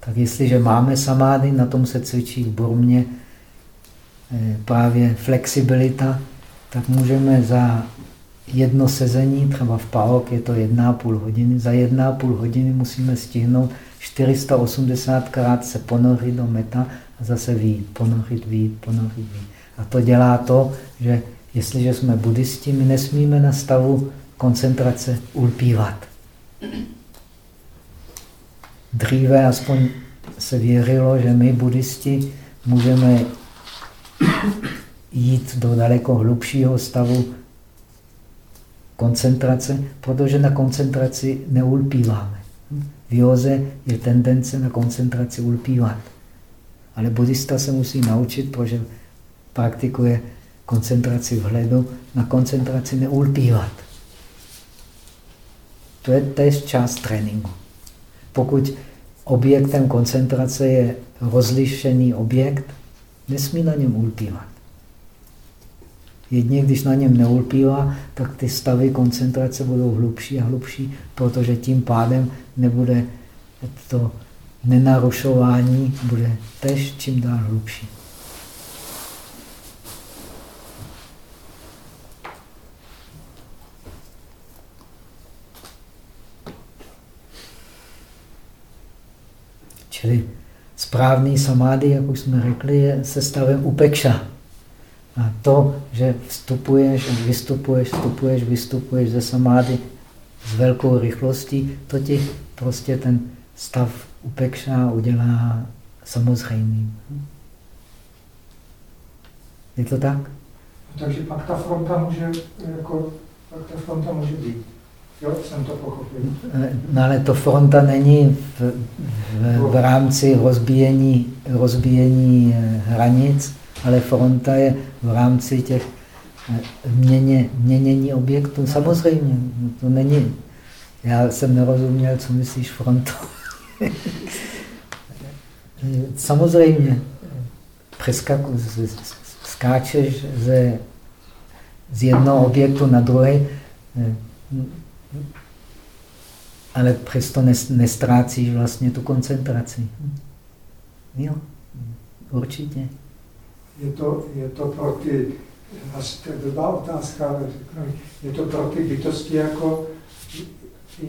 Tak jestliže máme samády, na tom se cvičí v Burmě eh, právě flexibilita, tak můžeme za jedno sezení, třeba v PAOK je to jedna a půl hodiny, za jedna a půl hodiny musíme stihnout 480 krát se ponořit do meta a zase výjít, ponořit, výjít, ponořit, výjít. A to dělá to, že jestliže jsme buddhisti, my nesmíme na stavu koncentrace ulpívat. Dříve aspoň se věřilo, že my, buddhisti, můžeme jít do daleko hlubšího stavu koncentrace, protože na koncentraci neulpíváme. V józe je tendence na koncentraci ulpívat. Ale buddhista se musí naučit, protože praktikuje koncentraci vhledu, na koncentraci neulpívat. To je též část tréninku. Pokud objektem koncentrace je rozlišený objekt, nesmí na něm ulpívat. Jedně, když na něm neulpívá, tak ty stavy koncentrace budou hlubší a hlubší, protože tím pádem nebude to nenarušování, bude tež čím dál hlubší. Čili správný samády, jak už jsme řekli, je sestavem upekša. A to, že vstupuješ, vystupuješ, vstupuješ, vystupuješ ze samády s velkou rychlostí, to ti prostě ten stav upekša udělá samozřejmým. Je to tak? Takže pak ta fronta může, jako, pak ta fronta může být. Jo, jsem to pochopil. No ale to fronta není v, v, v rámci rozbíjení, rozbíjení eh, hranic, ale fronta je v rámci těch eh, měně, měnění objektů. Samozřejmě, to není. Já jsem nerozuměl, co myslíš frontou. Samozřejmě, přeskaku, skáčeš ze, z jednoho objektu na druhý, eh, ale přesto nestrácíš vlastně tu koncentraci. Jo, určitě je to, je to pro ty, asi to je dobrá otázka, ale řeknu, je to pro ty bytosti jako,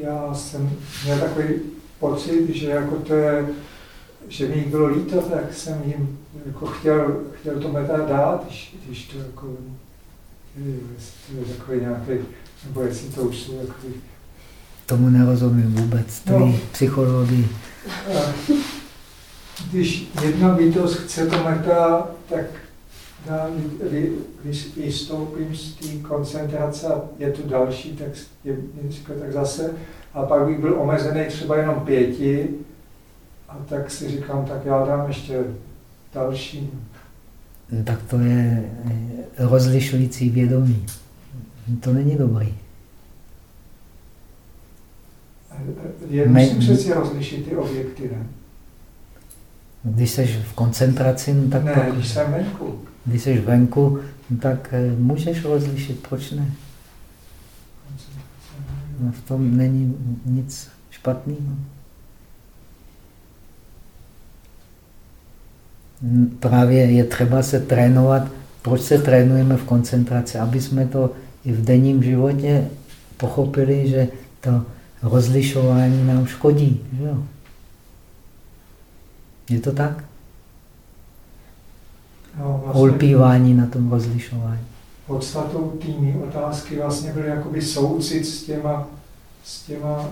já jsem měl takový pocit, že jako to je, že mi jich bylo líto, tak jsem jim jako chtěl, chtěl to meta dát, když, když to jako, to je takový nějaký, nebo jestli to už jsou takový... Tomu nerozumím vůbec, to no. psychologii když jedna bytost chce to meta, tak dá, když vystoupím z té koncentrace a je tu další, tak, je, tak zase, a pak bych byl omezený třeba jenom pěti, a tak si říkám, tak já dám ještě další. Tak to je rozlišující vědomí. To není dobrý. Je, musím přeci rozlišit ty objekty, ne? Když jsi v koncentraci, no tak... Ne, pak, když jsem venku. Když jsi venku, no tak eh, můžeš rozlišit, proč ne? No, v tom není nic špatného. Právě je třeba se trénovat. Proč se trénujeme v koncentraci? Aby jsme to i v denním životě pochopili, že to rozlišování nám škodí. Že jo? Je to tak? No, vlastně Ulpívání na tom rozlišování. Podstatou té otázky vlastně byl jakoby soucit s těma, s těma,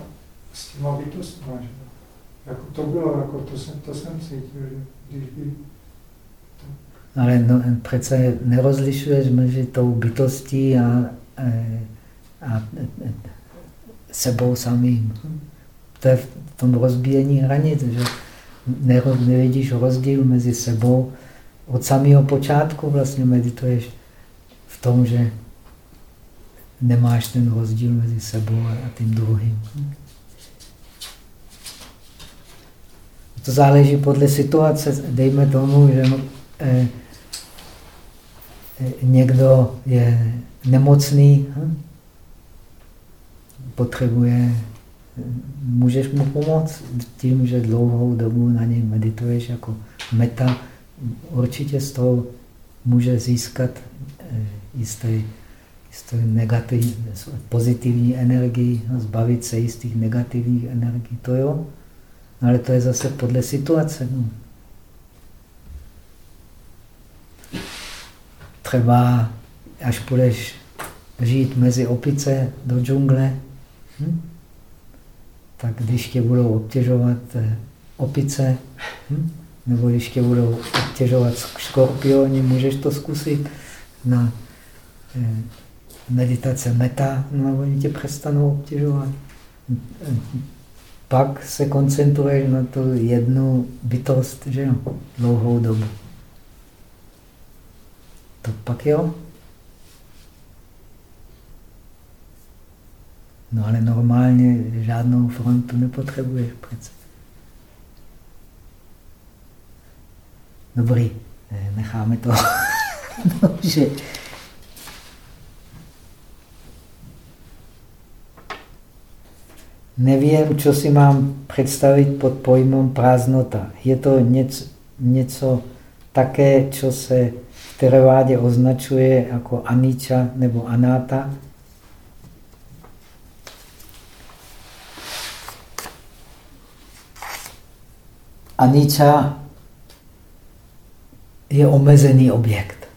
s těma bytostmi. Že? Jako to bylo, jako to jsem, to jsem cítil, že když by ale no, přece nerozlišuješ mezi tou bytostí a, e, a, a sebou samým. To je v tom rozbíjení hranic, že nevidíš rozdíl mezi sebou. Od samého počátku vlastně medituješ v tom, že nemáš ten rozdíl mezi sebou a tím druhým. To záleží podle situace. Dejme tomu, že eh, někdo je nemocný, hm? potřebuje, můžeš mu pomoct tím, že dlouhou dobu na něj medituješ jako meta, určitě z toho může získat eh, jistý, jistý negativ, pozitivní energii, zbavit se jistých negativních energií, to jo, ale to je zase podle situace. No. třeba až půjdeš žít mezi opice do džungle, hm? Tak když tě budou obtěžovat eh, opice, hm? nebo když tě budou obtěžovat škorpioni, můžeš to zkusit na eh, meditace meta, no oni tě přestanou obtěžovat. Pak se koncentruješ na tu jednu bytost, že jo, dlouhou dobu to pak jo. No ale normálně žádnou frontu nepotřebuješ přece. Dobrý, eh, necháme to. Dobře. Nevím, co si mám představit pod pojmem prázdnota. Je to něco, něco také, co se Theravádě označuje jako aniča nebo anáta. Aniča je omezený objekt.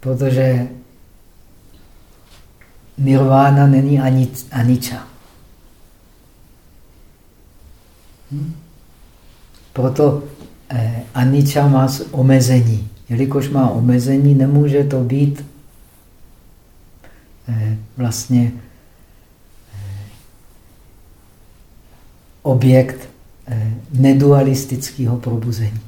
Protože nirvána není ani aniča. Hm? Proto eh, aniča má omezení. Jelikož má omezení, nemůže to být eh, vlastně objekt eh, nedualistického probuzení.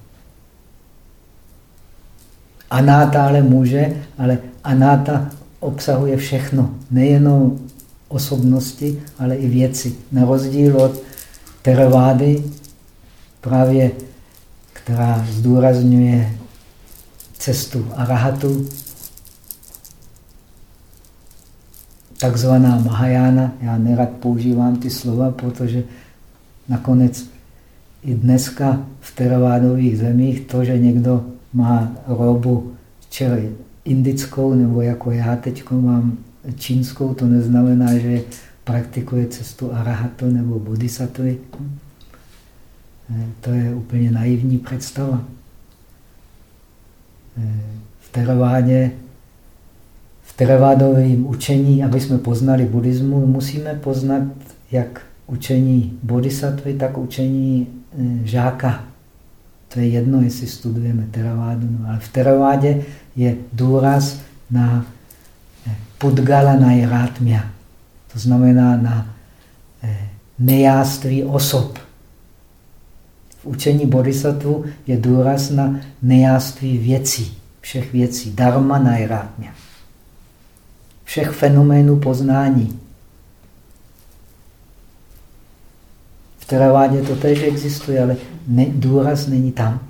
Anáta ale může, ale anáta obsahuje všechno. Nejenom osobnosti, ale i věci. Na rozdíl od teravády právě která zdůrazňuje cestu arahatu, takzvaná Mahajana. Já nerad používám ty slova, protože nakonec i dneska v teravádových zemích to, že někdo má robu čili indickou, nebo jako já teď mám čínskou, to neznamená, že praktikuje cestu arahatu nebo bodhisattva. To je úplně naivní představa. V teravádě, v teravádovém učení, aby jsme poznali buddhismu, musíme poznat jak učení bodhisattvy, tak učení e, žáka. To je jedno, jestli studujeme teravádu, no, ale v teravádě je důraz na e, pudgala na To znamená na e, nejáství osob učení bodhisattva je důraz na nejáství věcí, všech věcí, dharma najrátně, všech fenoménů poznání. Teravádě to tež existuje, ale ne, důraz není tam.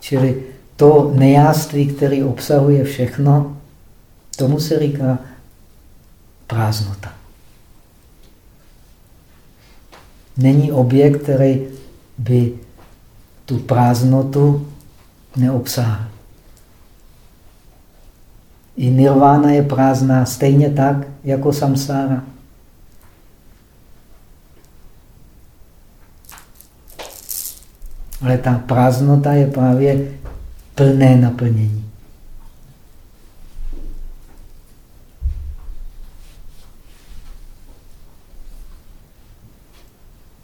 Čili to nejáství, který obsahuje všechno, tomu se říká prázdnota. není objekt, který by tu prázdnotu neobsáhne. I nirvána je prázdná stejně tak, jako samsára. Ale ta prázdnota je právě plné naplnění.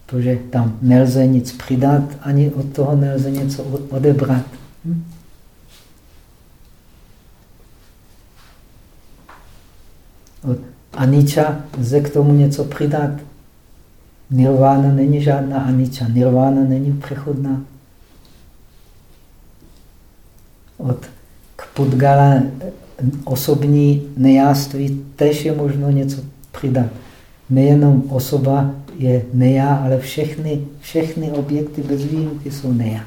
Protože tam nelze nic přidat, ani od toho nelze něco odebrat. Hm? Aniča lze k tomu něco přidat. Nirvána není žádná aniča. Nirvána není přechodná. Od k pudgala osobní nejáství tež je možno něco přidat. Nejenom osoba je nejá, ale všechny, všechny objekty bez výjimky jsou nejá.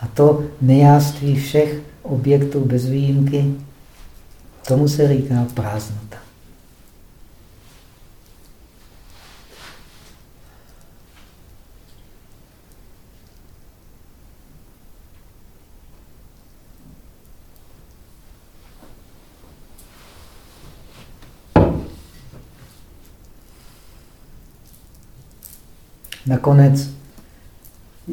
A to nejáství všech objektů bez výjimky, tomu se říká prázdnota. Nakonec,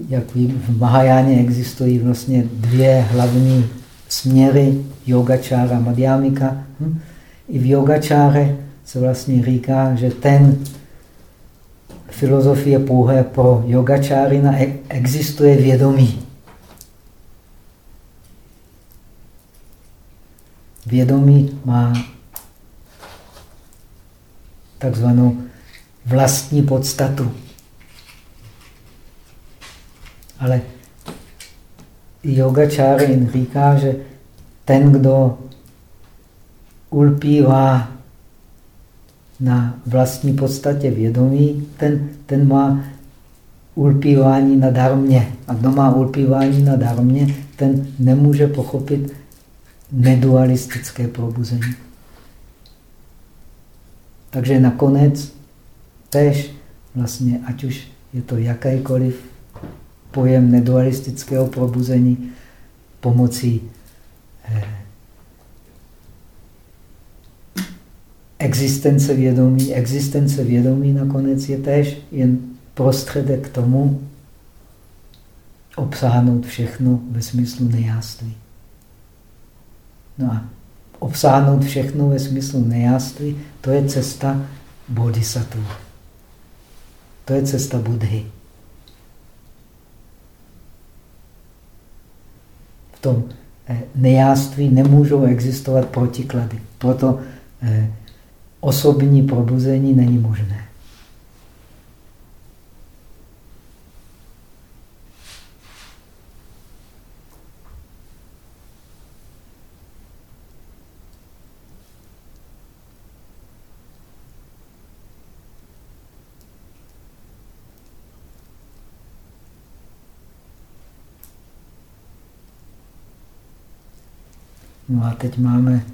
jak vím, v Mahajáně existují vlastně dvě hlavní směry, yogačára a madhyamika. Hm? I v yogačáre se vlastně říká, že ten filozofie pouhé pro yogačárina e- existuje vědomí. Vědomí má takzvanou vlastní podstatu. Ale yogačárin říká, že ten, kdo ulpívá na vlastní podstatě vědomí, ten, ten má ulpívání na darmě. A kdo má ulpívání na darmě, ten nemůže pochopit nedualistické probuzení. Takže nakonec tež vlastně, ať už je to jakýkoliv pojem nedualistického probuzení pomocí eh, existence vědomí. Existence vědomí nakonec je též jen prostředek k tomu obsáhnout všechno ve smyslu nejáství. No a obsáhnout všechno ve smyslu nejáství, to je cesta bodhisattva. To je cesta Budhy. Tom eh, nejáství nemůžou existovat protiklady. Proto eh, osobní probuzení není možné. No a teď máme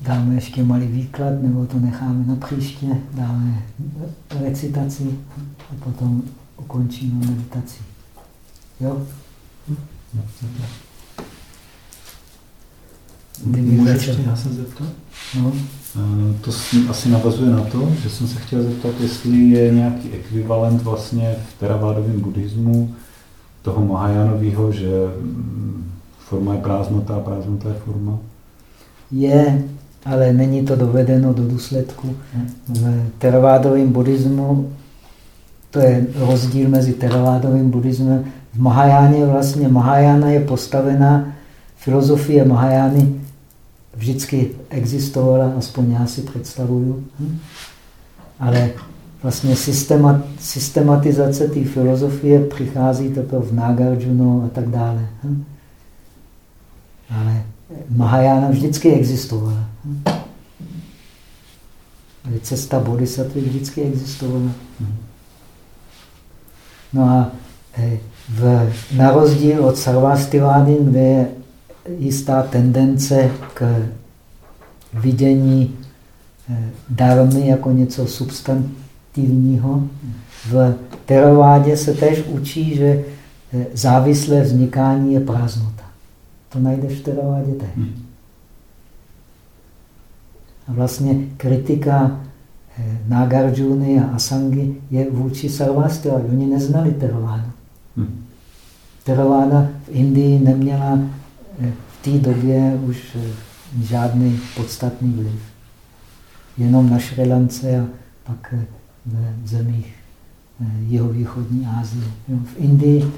dáme ještě malý výklad, nebo to necháme na příště, dáme recitaci a potom ukončíme meditaci. Jo? Můžeš já se zeptat? No. To asi navazuje na to, že jsem se chtěl zeptat, jestli je nějaký ekvivalent vlastně v teravádovém buddhismu toho Mahajánového, že mm, forma je prázdnota a prázdnota je forma? Je, ale není to dovedeno do důsledku. V teravádovém buddhismu, to je rozdíl mezi teravádovým buddhismem. V Mahajáně vlastně Mahajána je postavená, filozofie Mahajány vždycky existovala, aspoň já si představuju. Hm? Ale vlastně systemat, systematizace té filozofie přichází teprve v Nagarjuna a tak dále. Hm? Ale Mahajana vždycky existovala. Hm? Cesta bodhisattva vždycky existovala. No a e, v, na rozdíl od Sarvastivány, kde je jistá tendence k vidění e, darmy jako něco substantivního, aktivního. V teravádě se tež učí, že eh, závislé vznikání je prázdnota. To najdeš v teravádě tež. Hmm. A vlastně kritika eh, Nagarjuna a Asangy je vůči Sarvastivadu. Oni neznali teravádu. Hmm. Teraváda v Indii neměla eh, v té době už žádný podstatný vliv. Jenom na Šrilance a pak v zemích jihovýchodní Asie. V Indii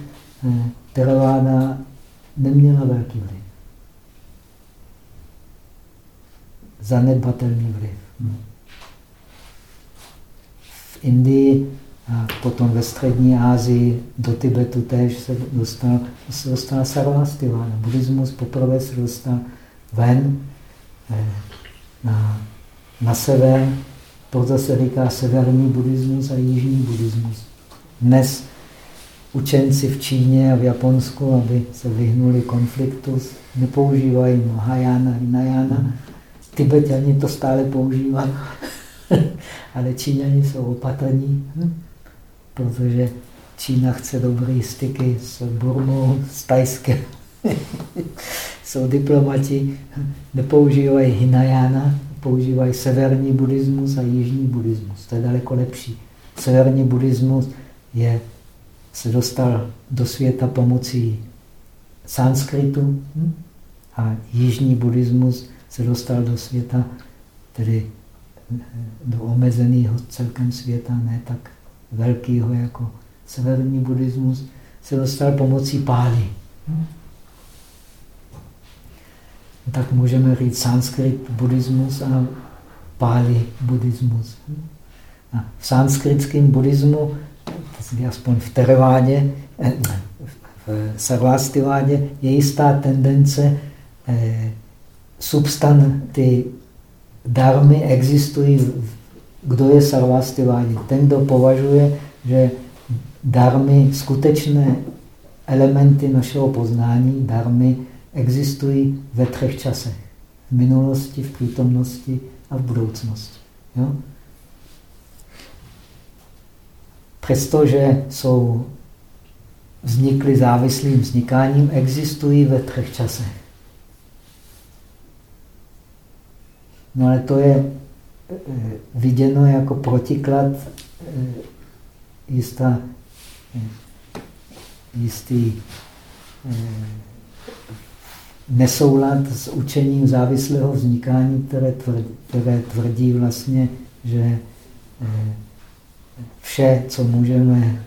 teraváda neměla velký vliv. Zanedbatelný vliv. V Indii a potom ve střední Asii, do Tibetu též se dostal, se dostal Sarvastivana. Buddhismus poprvé se dostal ven eh, na, na sever, proto se říká severní buddhismus a jižní buddhismus. Dnes učenci v Číně a v Japonsku, aby se vyhnuli konfliktu, nepoužívají Mahayana, Hinayana. Tibetani to stále používají, ale Číňani jsou opatrní, hm? protože Čína chce dobré styky s Burmou, s Tajskem. jsou diplomati, nepoužívají Hinayana, používají severní buddhismus a jižní buddhismus. To je daleko lepší. Severní buddhismus je se dostal do světa pomocí sanskritu a jižní buddhismus se dostal do světa, tedy do omezeného celkem světa, ne tak velkého jako severní buddhismus, se dostal pomocí pály. Tak můžeme říct sanskrit buddhismus a pály buddhismus. A v sanskritském buddhismu aspoň v Terevádě, eh, v Sarvastivádě, je jistá tendence eh, substanty darmy existují, kdo je Sarvastivádě. Ten, kdo považuje, že darmy, skutečné elementy našeho poznání, darmy, existují ve třech časech. V minulosti, v přítomnosti a v budoucnosti. Jo? přestože jsou vznikly závislým vznikáním, existují ve třech časech. No ale to je eh, viděno jako protiklad eh, jistá, eh, jistý nesoulad s učením závislého vznikání, které tvrdí, které tvrdí vlastně, že vše, co můžeme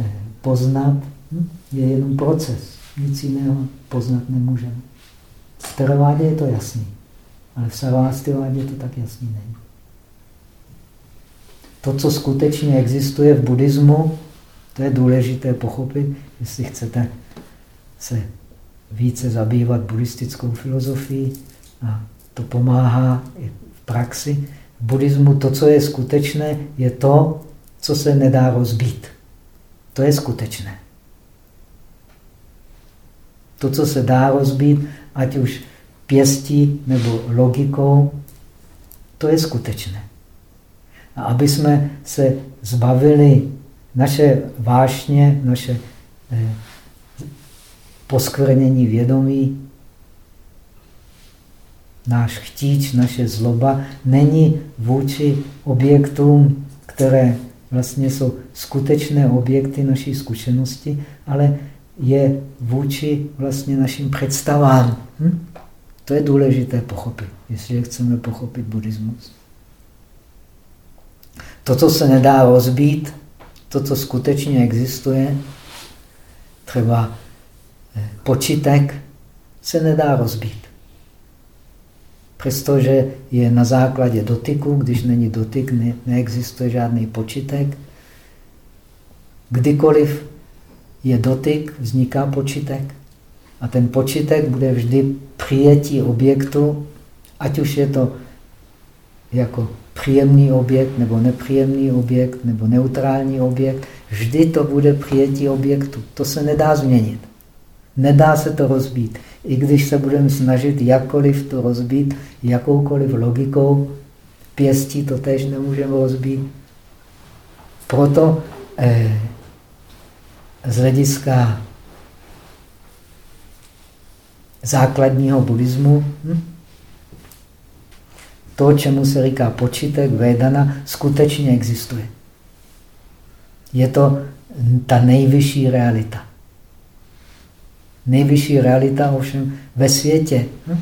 eh, poznat, hm, je jenom proces. Nic jiného poznat nemůžeme. V teravádě je to jasný, ale v sarvástivádě to tak jasný není. To, co skutečně existuje v buddhismu, to je důležité pochopit, jestli chcete se více zabývat buddhistickou filozofií a to pomáhá i v praxi. V buddhismu to, co je skutečné, je to, co se nedá rozbít. To je skutečné. To, co se dá rozbít, ať už pěstí nebo logikou, to je skutečné. A aby jsme se zbavili naše vášně, naše eh, poskvrnění vědomí, náš chtíč, naše zloba, není vůči objektům, které vlastně jsou skutečné objekty naší zkušenosti, ale je vůči vlastně našim představám. Hm? To je důležité pochopit, jestli chceme pochopit buddhismus. To, co se nedá rozbít, to, co skutečně existuje, třeba počítek, se nedá rozbít. Přestože je na základě dotyku, když není dotyk, ne, neexistuje žádný počítek. Kdykoliv je dotyk, vzniká počítek. A ten počítek bude vždy přijetí objektu, ať už je to jako příjemný objekt, nebo nepříjemný objekt, nebo neutrální objekt, vždy to bude přijetí objektu. To se nedá změnit. Nedá se to rozbít. I když se budeme snažit jakkoliv to rozbít, jakoukoliv logikou, pěstí to tež nemůžeme rozbít. Proto eh, z hlediska základního buddhismu hm? to, čemu se říká počítek, Vedana, skutečně existuje. Je to ta nejvyšší realita. Nejvyšší realita ovšem ve světě. Hm?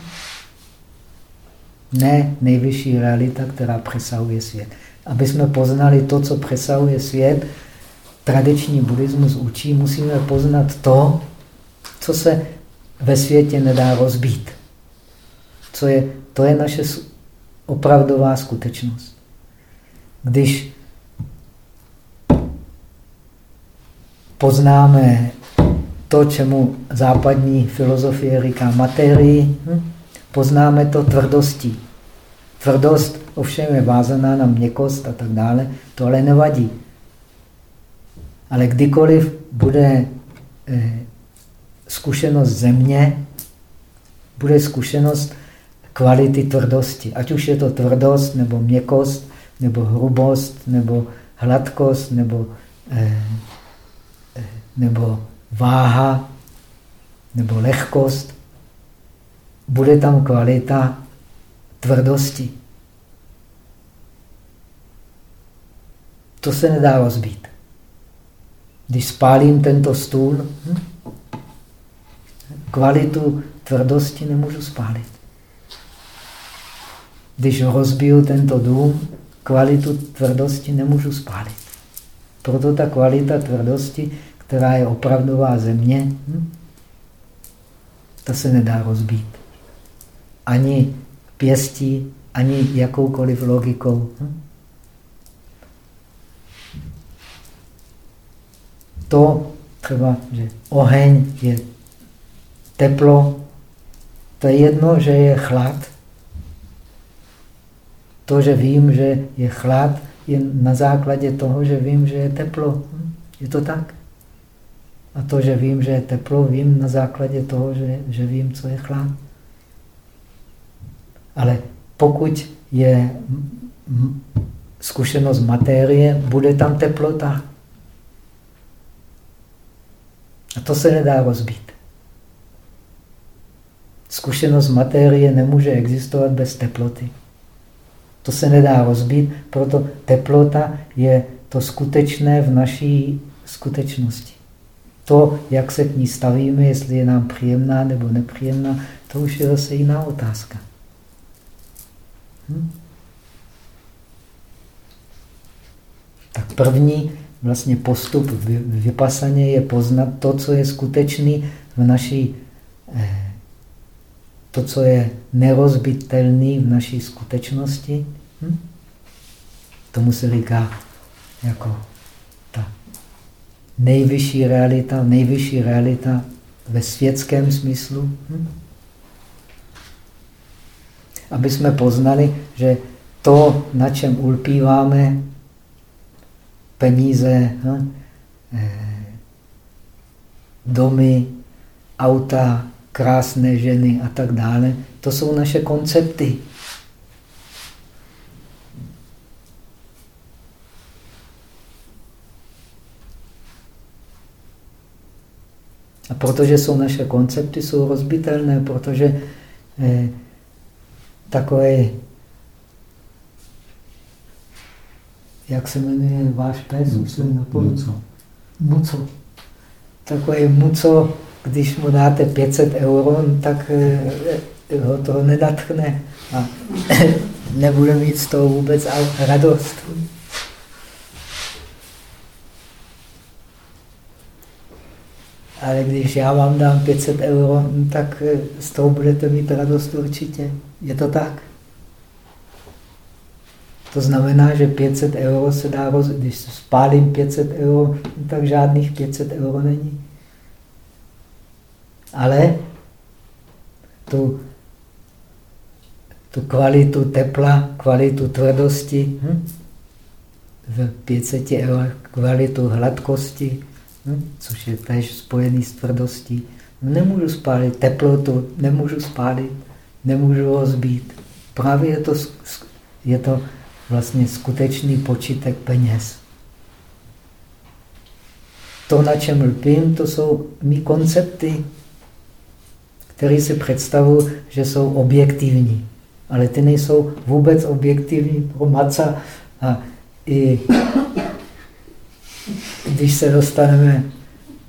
Ne nejvyšší realita, která přesahuje svět. Aby jsme poznali to, co přesahuje svět, tradiční buddhismus učí, musíme poznat to, co se ve světě nedá rozbít. Co je, to je naše opravdová skutečnost. Když poznáme to, čemu západní filozofie říká materii, hm? poznáme to tvrdostí. Tvrdost ovšem je vázaná na měkost a tak dále, to ale nevadí. Ale kdykoliv bude eh, zkušenost země, bude zkušenost kvality tvrdosti. Ať už je to tvrdost, nebo měkost, nebo hrubost, nebo hladkost, nebo, eh, eh, nebo váha, nebo lehkost. Bude tam kvalita tvrdosti. To se nedá rozbít. Když spálím tento stůl, hm, kvalitu tvrdosti nemůžu spálit. Když rozbiju tento dům, kvalitu tvrdosti nemůžu spálit. Proto ta kvalita tvrdosti, která je opravdová země, hm, ta se nedá rozbít. Ani pěstí, ani jakoukoliv logikou. Hm? To třeba, že oheň je teplo, to je jedno, že je chlad. To, že vím, že je chlad, je na základě toho, že vím, že je teplo. Hm? Je to tak? A to, že vím, že je teplo, vím na základě toho, že, že vím, co je chlad. Ale pokud je zkušenost materie, bude tam teplota. A to se nedá rozbít. Zkušenost materie nemůže existovat bez teploty. To se nedá rozbít, proto teplota je to skutečné v naší skutečnosti. To, jak se k ní stavíme, jestli je nám příjemná nebo nepříjemná, to už je zase jiná otázka. Hm? Tak první vlastně postup vypasaně je poznat to, co je skutečný v naší, eh, to, co je nerozbitelný v naší skutečnosti. Hm? Tomu se říká jako nejvyšší realita, nejvyšší realita ve světském smyslu. Hm? Aby jsme poznali, že to, na čem ulpíváme, peníze, hm? domy, auta, krásné ženy a tak dále, to jsou naše koncepty. A protože jsou naše koncepty, jsou rozbitelné, protože eh, takové, jak se jmenuje váš pes? Muco. Muco. Takové muco, když mu dáte 500 euro, tak eh, ho to nenatchne a nebude mít z toho vůbec radost. Ale když já vám dám 500 euro, tak eh, z toho budete mít radost určitě. Je to tak? To znamená, že 500 euro se dá roz... Když spálím 500 euro, tak žádných 500 euro není. Ale tu, tu kvalitu tepla, kvalitu tvrdosti, hm? v 500 euro kvalitu hladkosti, hm? což je tež spojený s tvrdostí. Nemůžu spálit teplotu, nemůžu spálit, nemůžu ho zbít. Právě je to, je to vlastně skutečný počítek peněz. to, na čem lpím, to jsou mý koncepty, které si představuji, že jsou objektivní. Ale ty nejsou vůbec objektivní pro maca. A i když se dostaneme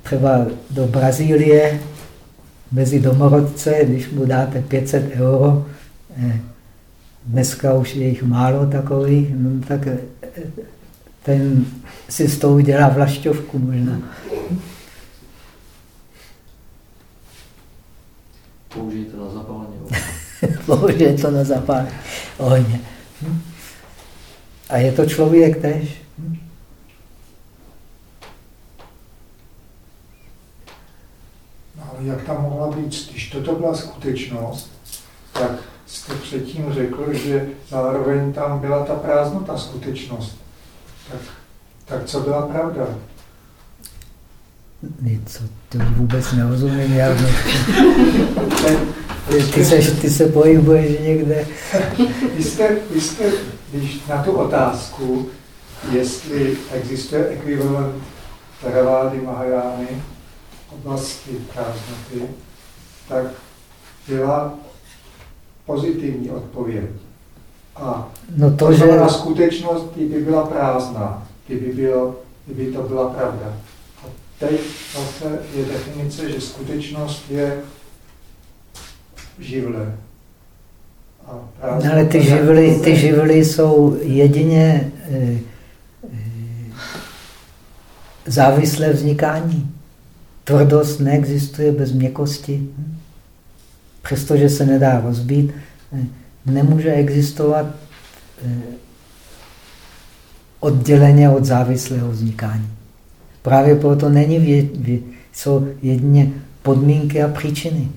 třeba do Brazílie, mezi domorodce, když mu dáte 500 euro, eh, dneska už je jich málo takových, no, tak eh, ten si z toho udělá vlašťovku možná. Použijte to na zapálení Použije to na zapálení ohně. A je to člověk tež. Hm? No, ale jak tam mohla být, když toto byla skutečnost, tak jste předtím řekl, že zároveň tam byla ta prázdnota skutečnost. Tak, tak co byla pravda? Něco, to vůbec nerozumím. Já ty, ty, se, ty se pohybuješ někde. Vy jste, vy jste, když na tu otázku, jestli existuje ekvivalent Theravady Mahajány oblasti prázdnoty, tak byla pozitivní odpověď. A no to, to že... skutečnost, kdyby byla prázdná, kdyby, bylo, kdyby to byla pravda. A teď zase je definice, že skutečnost je živle. No, ale ty živly, ty živly jsou jedině e, e, závislé vznikání. Tvrdost neexistuje bez měkkosti. Přestože se nedá rozbít, nemůže existovat e, odděleně od závislého vznikání. Právě proto není vě, vě, jsou jedině podmínky a příčiny.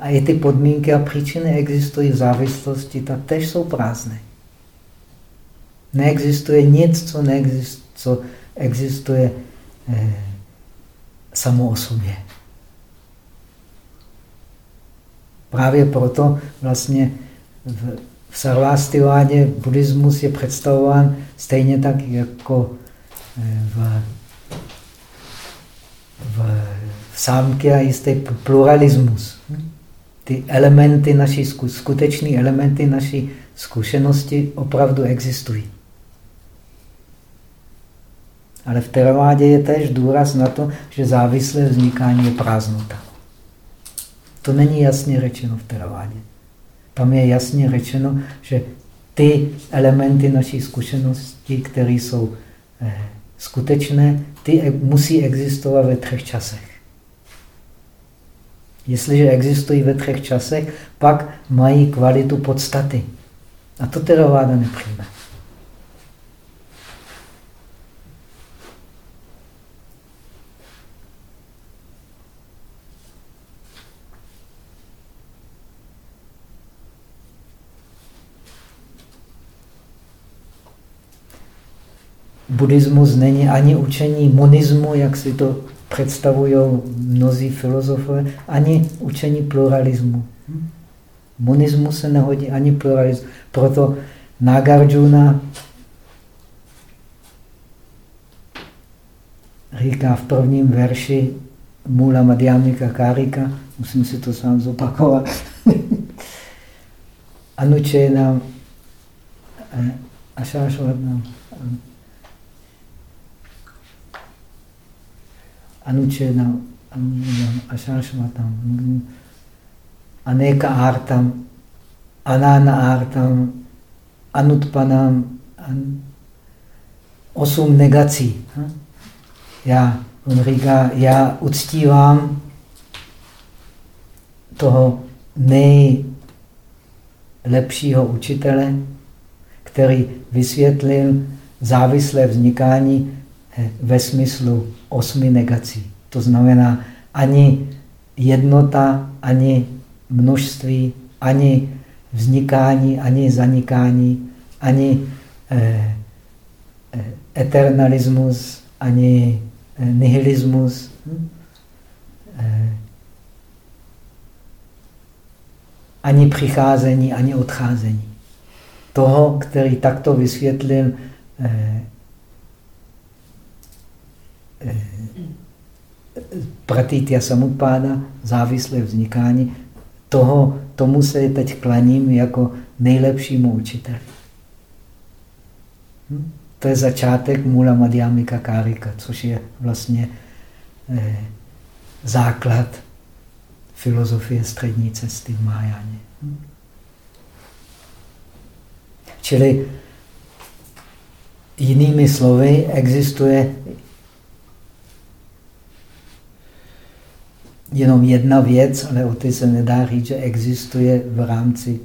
A i ty podmínky a příčiny existují v závislosti, tak tež jsou prázdné. Neexistuje nic, co, neexist, co existuje eh, samo o sobě. Právě proto vlastně v, v Sarvastivádě buddhismus je představován stejně tak jako eh, v, v, v sámky a jistý pluralismus. Ty elementy naší, skutečné elementy naší zkušenosti opravdu existují. Ale v teravádě je též důraz na to, že závislé vznikání je prázdnota. To není jasně řečeno v teravádě. Tam je jasně řečeno, že ty elementy naší zkušenosti, které jsou eh, skutečné, ty e musí existovat ve třech časech. Jestliže existují ve třech časech, pak mají kvalitu podstaty. A to teda váda nepřijme. Buddhismus není ani učení monismu, jak si to představují mnozí filozofové, ani učení pluralismu. Monismu se nehodí ani pluralismu. Proto Nagarjuna říká v prvním verši Mula Madhyamika Karika, musím si to sám zopakovat, Anučena eh, Ašášvatnam ašašvatam, aneka artam, anana artam, anutpanam, an, osm negací. Já, on říká, já uctívám toho nejlepšího učitele, který vysvětlil závislé vznikání eh, ve smyslu osmi negací. To znamená ani jednota, ani množství, ani vznikání, ani zanikání, ani eh, eh, eternalismus, ani eh, nihilismus. Hm? Eh, ani přicházení, ani odcházení. Toho, který takto vysvětlil pratitya samupáda, závislé vznikání, toho, tomu se teď klaním jako nejlepšímu učiteli. Hm? To je začátek Mula Madhyamika Karika, což je vlastně eh, základ filozofie střední cesty v Mahajáně. Hm? Čili jinými slovy existuje jenom jedna věc, ale o té se nedá říct, že existuje v rámci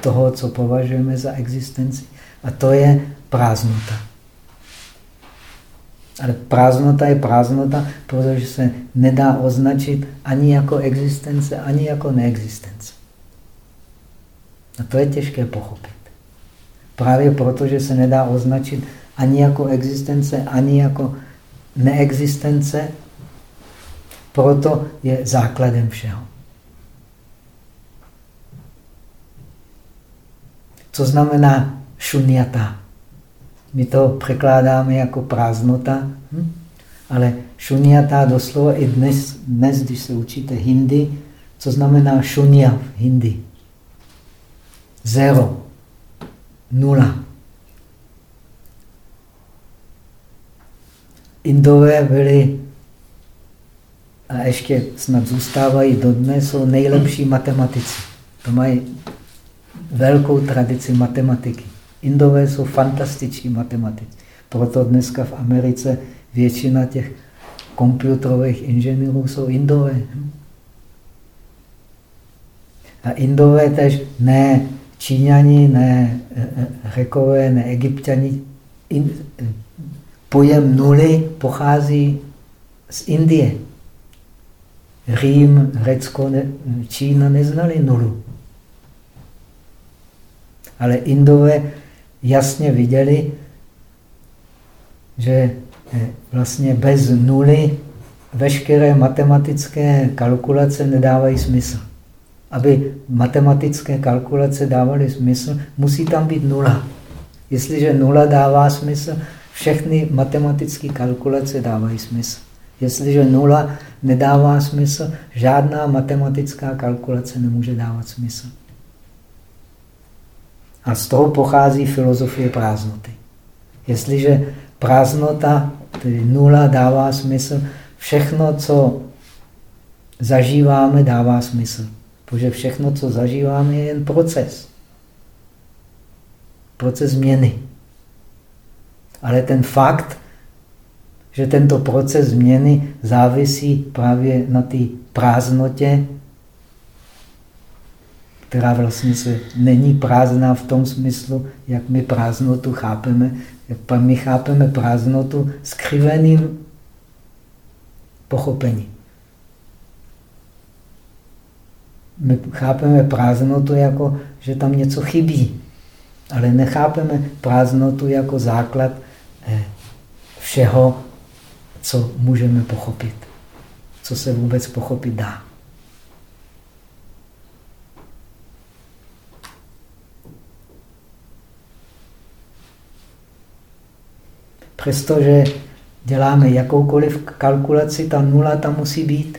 toho, co považujeme za existenci. A to je prázdnota. Ale prázdnota je prázdnota, protože se nedá označit ani jako existence, ani jako neexistence. A to je těžké pochopit. Právě proto, že se nedá označit ani jako existence, ani jako neexistence, proto je základem všeho. Co znamená šunyata? My to překládáme jako prázdnota, hm? ale šunyata doslova i dnes, dnes, když se učíte hindi, co znamená šunya v hindi? Zero, nula. Indové byli a ještě snad zůstávají dodnes, jsou nejlepší matematici. To mají velkou tradici matematiky. Indové jsou fantastiční matematici. Proto dneska v Americe většina těch komputerových inženýrů jsou Indové. A Indové tež ne Číňani, ne e, e, Řekové, ne Egyptiani. Pojem nuly pochází z Indie. Řím, Řecko, Čína neznali nulu. Ale Indové jasně viděli, že eh, vlastně bez nuly veškeré matematické kalkulace nedávají smysl. Aby matematické kalkulace dávaly smysl, musí tam být nula. Jestliže nula dává smysl, všechny matematické kalkulace dávají smysl. Jestliže nula nedává smysl, žádná matematická kalkulace nemůže dávat smysl. A z toho pochází filozofie prázdnoty. Jestliže prázdnota, tedy nula, dává smysl, všechno, co zažíváme, dává smysl. Protože všechno, co zažíváme, je jen proces. Proces změny. Ale ten fakt, že tento proces změny závisí právě na té prázdnotě, která vlastně se není prázdná v tom smyslu, jak my prázdnotu chápeme. Jak my chápeme prázdnotu skřiveným pochopením. My chápeme prázdnotu jako, že tam něco chybí, ale nechápeme prázdnotu jako základ eh, všeho, co můžeme pochopit, co se vůbec pochopit dá. Přestože děláme jakoukoliv kalkulaci, ta nula tam musí být.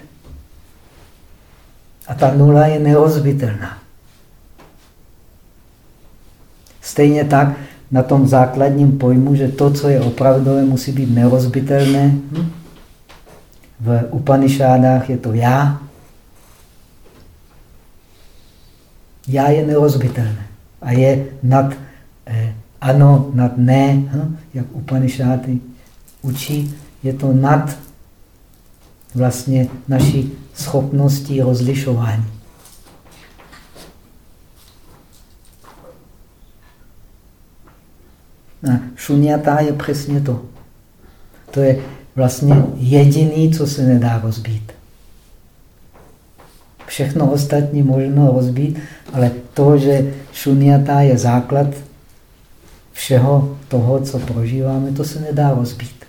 A ta nula je nerozbitelná. Stejně tak na tom základním pojmu, že to, co je opravdové, musí být nerozbitelné. V Upanishádách je to já. Já je nerozbitelné a je nad eh, ano, nad ne, hm? jak Upanishády učí, je to nad vlastně naší schopností rozlišování. Šunyata je přesně to. To je vlastně jediný, co se nedá rozbít. Všechno ostatní možno rozbít, ale to, že šunyata je základ všeho toho, co prožíváme, to se nedá rozbít.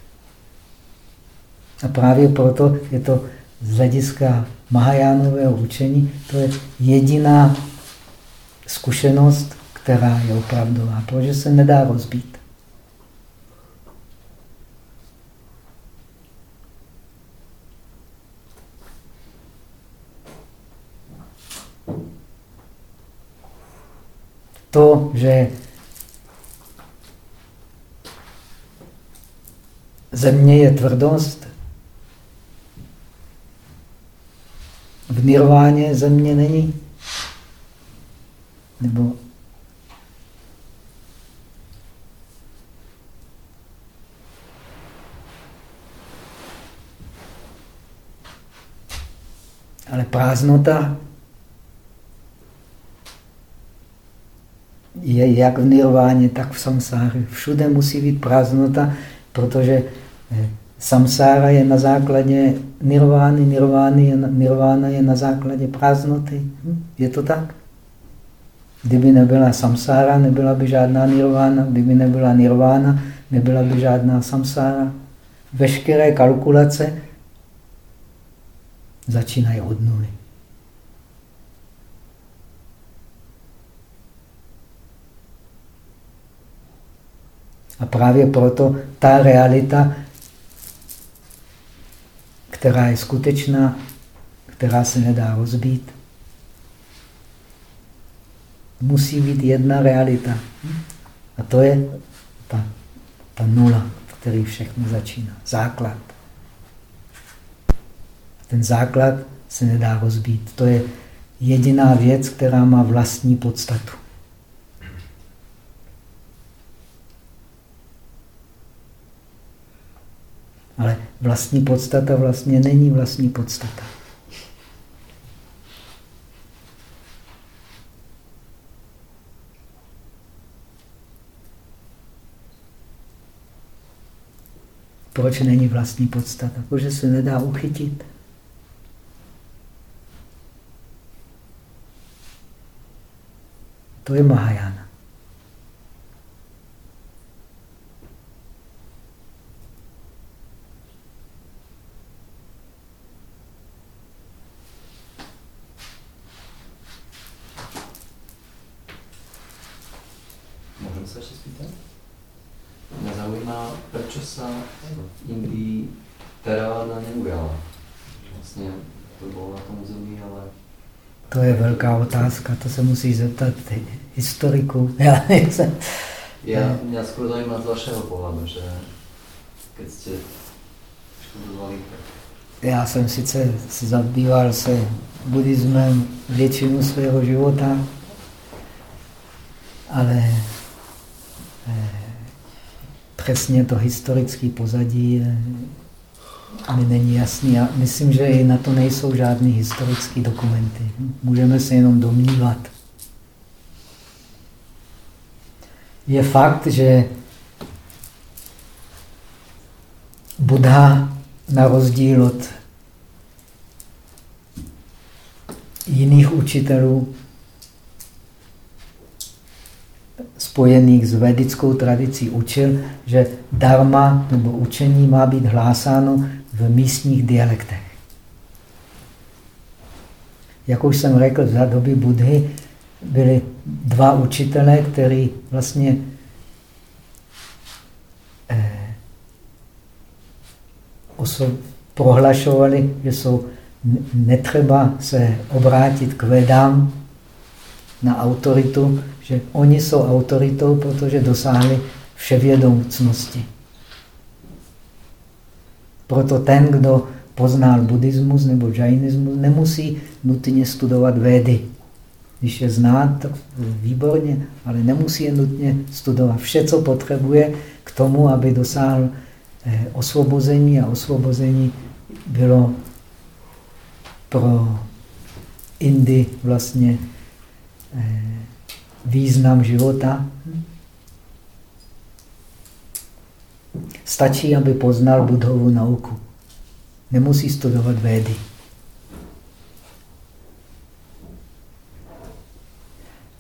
A právě proto je to z hlediska Mahajánového učení, to je jediná zkušenost, která je opravdová, protože se nedá rozbít. To, že země je tvrdost, v nirváně země není. Nebo Ale prázdnota je jak v nirváně, tak v samsáře. Všude musí být prázdnota, protože eh, samsára je na základě nirvány, nirvány je, nirvána je na základě prázdnoty. Hm? Je to tak? Kdyby nebyla samsára, nebyla by žádná nirvána. Kdyby nebyla nirvána, nebyla by žádná samsára. Veškeré kalkulace začínají od nuly. A právě proto ta realita, která je skutečná, která se nedá rozbít, musí být jedna realita. A to je ta, ta nula, který všechno začíná. Základ. Ten základ se nedá rozbít. To je jediná věc, která má vlastní podstatu. Ale vlastní podstata vlastně není vlastní podstata. Proč není vlastní podstata? Protože se nedá uchytit. To je Mahajana. Můžeme se ještě spýtat? Se v Indii Theravada neujala. Vlastně to bylo na tom území, ale To je velká otázka, to se musí zeptat historiků. Já nejsem. Já, mě skoro zajímá z vašeho pohledu, že keď jste študovali, Já jsem sice se zabýval se buddhismem většinu svého života, ale eh, přesně to historické pozadí mi není jasný. A myslím, že i na to nejsou žádné historické dokumenty. Můžeme se jenom domnívat. Je fakt, že Buddha na rozdíl od jiných učitelů spojených s vedickou tradicí učil, že dharma nebo učení má být hlásáno v místních dialektech. Jak už jsem řekl, za doby Budhy byli dva učitelé, kteří vlastně eh, prohlašovali, že jsou netřeba se obrátit k vedám na autoritu, že oni jsou autoritou, protože dosáhli vševědomcnosti. Proto ten, kdo poznal buddhismus nebo džajnismus, nemusí nutně studovat védy. Když je zná, tak výborně, ale nemusí je nutně studovat. Vše, co potřebuje k tomu, aby dosáhl eh, osvobození a osvobození bylo pro Indy vlastně eh, význam života. Stačí, aby poznal budhovu nauku. Nemusí studovat védy.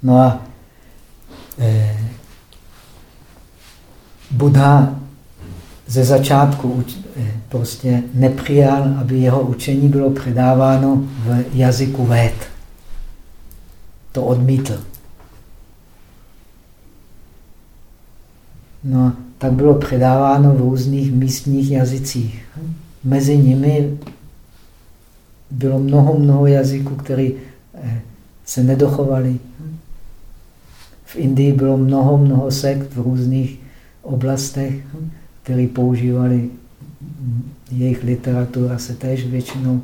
No a eh, Buddha ze začátku eh, prostě nepřijal, aby jeho učení bylo předáváno v jazyku véd. To odmítl. No, tak bylo předáváno v různých místních jazycích. Mezi nimi bylo mnoho, mnoho jazyků, které eh, se nedochovaly. v Indii bylo mnoho, mnoho sekt v různých oblastech, které používali jejich literatura se též většinou.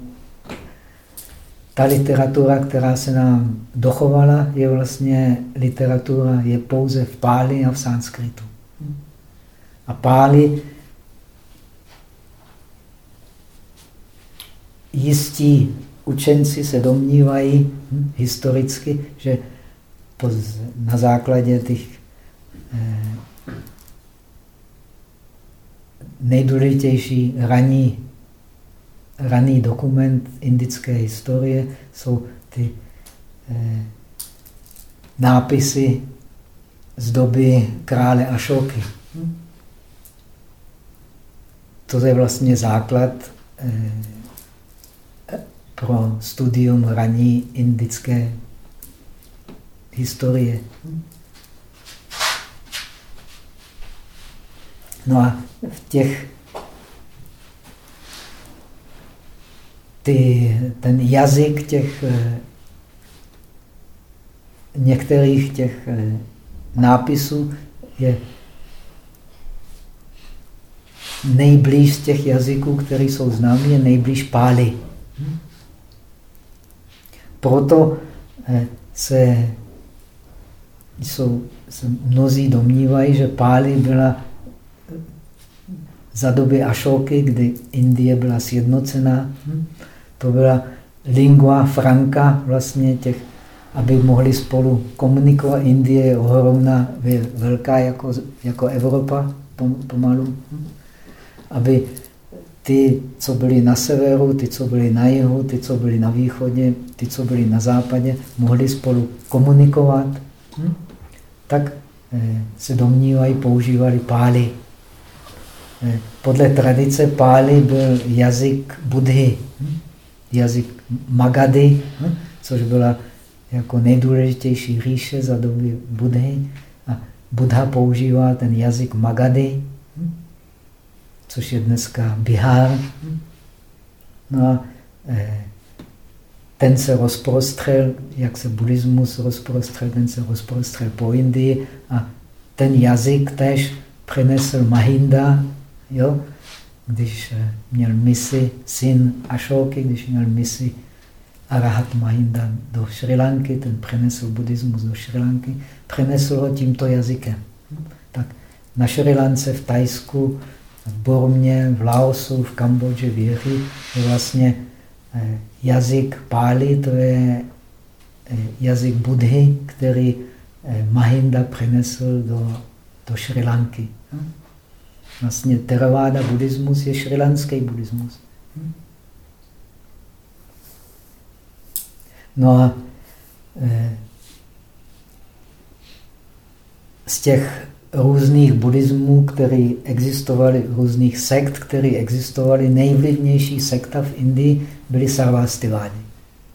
Ta literatura, která se nám dochovala, je vlastně literatura, je pouze v Páli a v sanskritu. A Páli jistí učenci se domnívají hm, historicky, že na základě těch eh, nejdůležitější raní, raný dokument indické historie jsou ty eh, nápisy z doby krále Ašoky. Hm? To je vlastně základ eh, pro studium raní indické historie. No a v těch ty, ten jazyk těch eh, některých těch eh, nápisů je nejblíž z těch jazyků, které jsou známé, je nejblíž Páli. Proto eh, se, jsou, se mnozí domnívají, že Páli byla eh, za doby Ašoky, kdy Indie byla sjednocená. Hm? To byla lingua franca vlastně těch, aby mohli spolu komunikovat. Indie je ohromná, velká jako, jako Evropa pomalu. Hm? Aby ty, co byli na severu, ty, co byli na jihu, ty, co byli na východě, ty, co byli na západě, mohli spolu komunikovat, hm? tak eh, se domnívají, používali pály. Eh, podle tradice pály byl jazyk Budhy, hm? jazyk Magady, hm? což byla jako nejdůležitější říše za doby Budhy. A Buddha používá ten jazyk Magady, což je dneska Bihar. No a eh, ten se rozprostřel, jak se buddhismus rozprostřel, ten se rozprostřel po Indii a ten jazyk tež přinesl Mahinda, jo? když eh, měl misi syn Ashoky, když měl misi Arahat Mahinda do Sri Lanky, ten přenesl buddhismus do Sri Lanky, přenesl ho tímto jazykem. Tak na Sri Lance, v Tajsku, v Burmě, v Laosu, v Kambodži, v Jiří je vlastně eh, jazyk Páli, to je eh, jazyk Budhy, který eh, Mahinda přinesl do, do Šri Lanky. Hm? Vlastně Theravada buddhismus je šrilanský buddhismus. Hm? No a z těch různých buddhismů, které existovaly, různých sekt, které existovaly. Nejvlivnější sekta v Indii byly Sarvastivádi.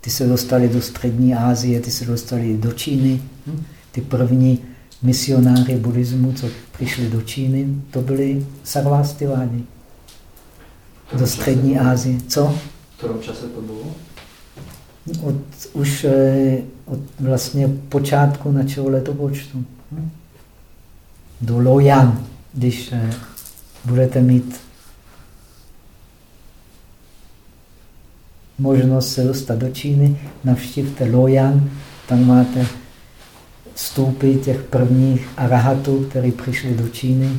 Ty se dostali do střední Asie, ty se dostali do Číny. Hm? Ty první misionáři buddhismu, co přišli do Číny, to byli Sarvastivádi. Do střední Asie. Co? V kterém čase to bylo? Od, už eh, od vlastně počátku našeho letopočtu. Hm? Do Loyang, když eh, budete mít možnost se dostat do Číny, navštivte Loyang, tam máte vstupy těch prvních arahatů, kteří přišli do Číny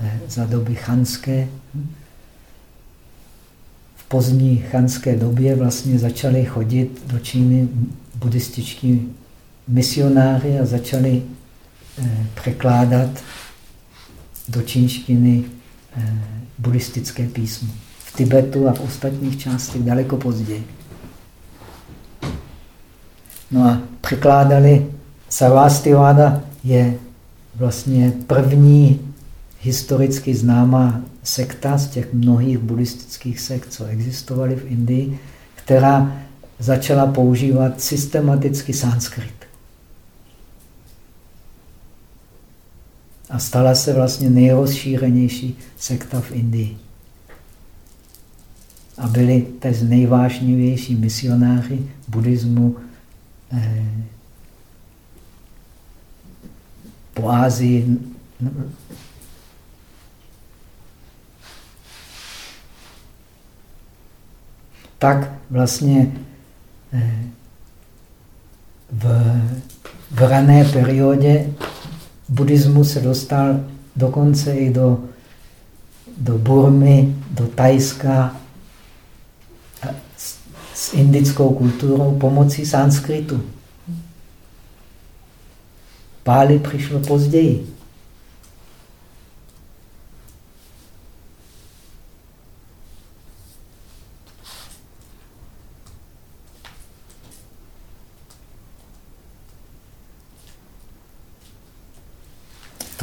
eh, za doby chanské. V pozdní chanské době vlastně začali chodit do Číny buddhističtí misionáři a začali překládat do čínštiny eh, buddhistické písmo. V Tibetu a v ostatních částech daleko později. No a překládali Sarvastivada je vlastně první historicky známá sekta z těch mnohých buddhistických sekt, co existovaly v Indii, která začala používat systematicky sanskrit. A stala se vlastně nejrozšířenější sekta v Indii. A byli z nejvážnější misionáři buddhismu eh, po Ázii. Tak vlastně eh, v, v rané periodě buddhismus se dostal dokonce i do, do Burmy, do Tajska s, s indickou kulturou pomocí sanskritu. Páli přišlo později.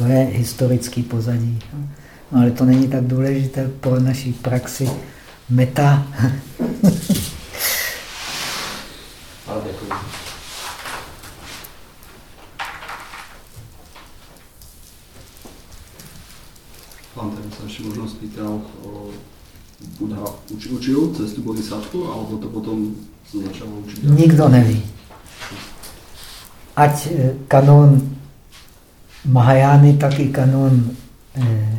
To je historický pozadí. No, ale to není tak důležité pro naší praxi. Meta. Pán ten sa ešte možno spýtal, o, Buddha uč, učil cestu bodhisattva, alebo to potom začalo učiť? Nikdo neví. Ať eh, kanon Mahajány, tak i kanon eh,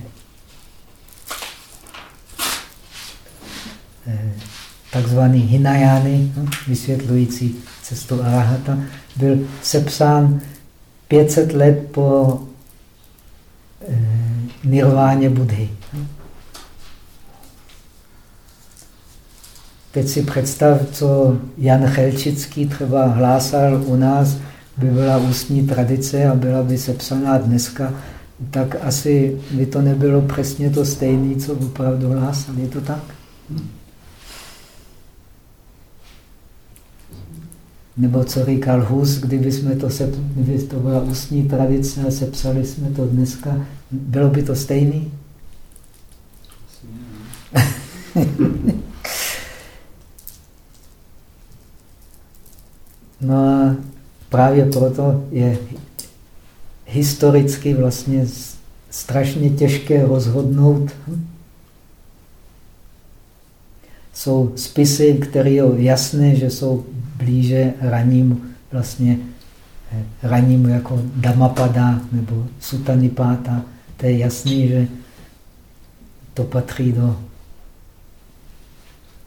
eh, takzvaný Hinajány, hm, vysvětlující cestu Arahata, byl sepsán 500 let po eh, nirváně Budhy. Teď si představ, co Jan Chelčický třeba hlásal u nás, by byla ústní tradice a byla by sepsaná dneska, tak asi by to nebylo přesně to stejné, co opravdu hlásal. Je to tak? Nebo co říkal Hus, kdyby, jsme to, sep, kdyby to byla ústní tradice a sepsali jsme to dneska, bylo by to stejný? no a právě proto je historicky vlastně strašně těžké rozhodnout. Jsou spisy, které je jasné, že jsou blíže raním, vlastně eh, raním jako Damapada nebo Sutanipáta. To je jasný, že to patří do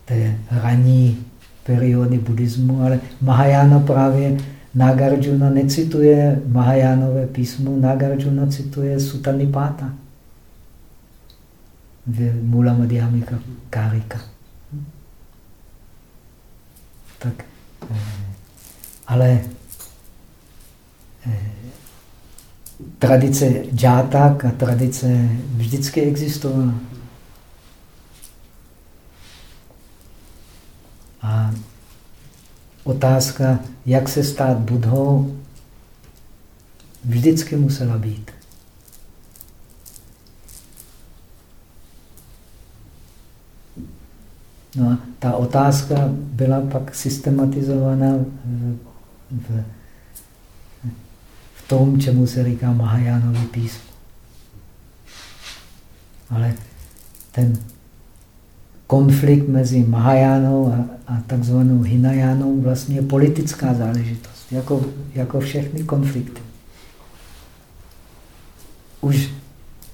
té raní periody buddhismu, ale Mahayana právě Nagarjuna necituje Mahajánové písmo, Nagarjuna cituje Sutanipáta v Mula Madhyamika Karika. Tak, eh, ale eh, tradice džátak a tradice vždycky existovala. A otázka, jak se stát budhou, vždycky musela být. No a ta otázka byla pak systematizovaná v, v, v tom, čemu se říká Mahajánový písmo. Ale ten konflikt mezi Mahajánou a, a takzvanou Hinajánou vlastně je politická záležitost, jako, jako všechny konflikty. Už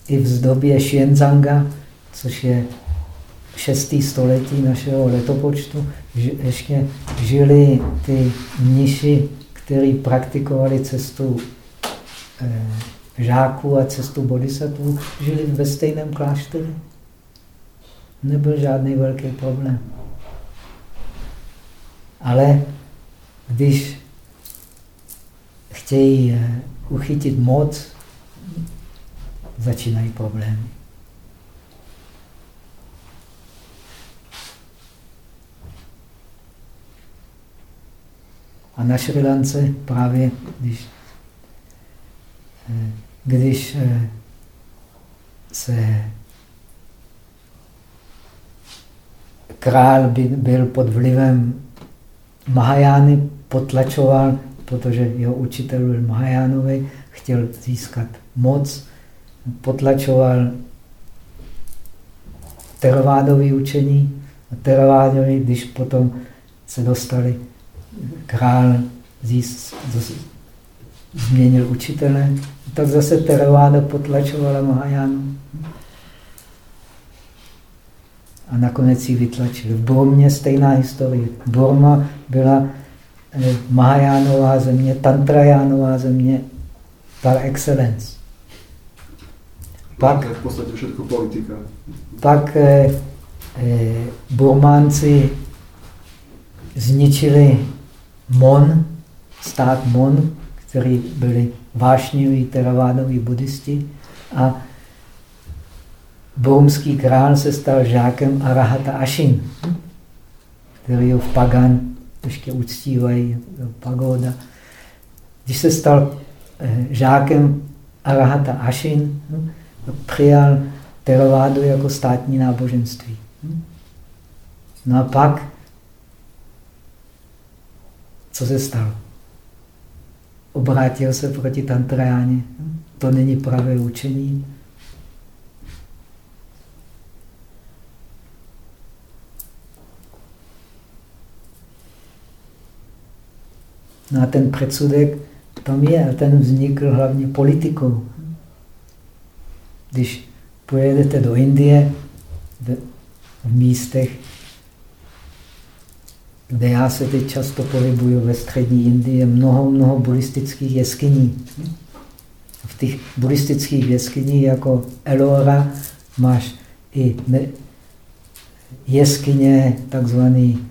i v době Xianzanga, což je šestý století našeho letopočtu, ještě žili ty mniši, kteří praktikovali cestu eh, žáků a cestu bodhisattvů, žili ve stejném klášteře nebyl žádný velký problém. Ale když chtějí eh, uchytit moc, začínají problémy. A na Šrilance právě, když, eh, když eh, se král by byl pod vlivem Mahajány, potlačoval, protože jeho učitel byl Mahajánový, chtěl získat moc, potlačoval teravádové učení. A teravádovi, když potom se dostali, král zís, změnil učitele, tak zase Theravada potlačovala Mahajánu. A nakonec ji vytlačili. V Burmě stejná historie. Burma byla eh, Mahajánová země, Tantrajánová země par excellence. Pak, v podstatě všechno politika. Pak eh, eh, Burmánci zničili Mon, stát Mon, který byli vášniví teravádoví buddhisti a burmský král se stal žákem Arahata Ashin, který ho v Pagan ještě uctívají, pagoda. Když se stal eh, žákem Arahata Ashin, přijal teravádu jako státní náboženství. No a pak, co se stalo? Obrátil se proti tantrajáně. To není pravé učení. No a ten předsudek tam je a ten vznikl hlavně politikou. Když pojedete do Indie, v místech, kde já se teď často pohybuju ve střední Indii, je mnoho, mnoho buddhistických jeskyní. V těch buddhistických jeskyních jako Elora máš i jeskyně takzvaný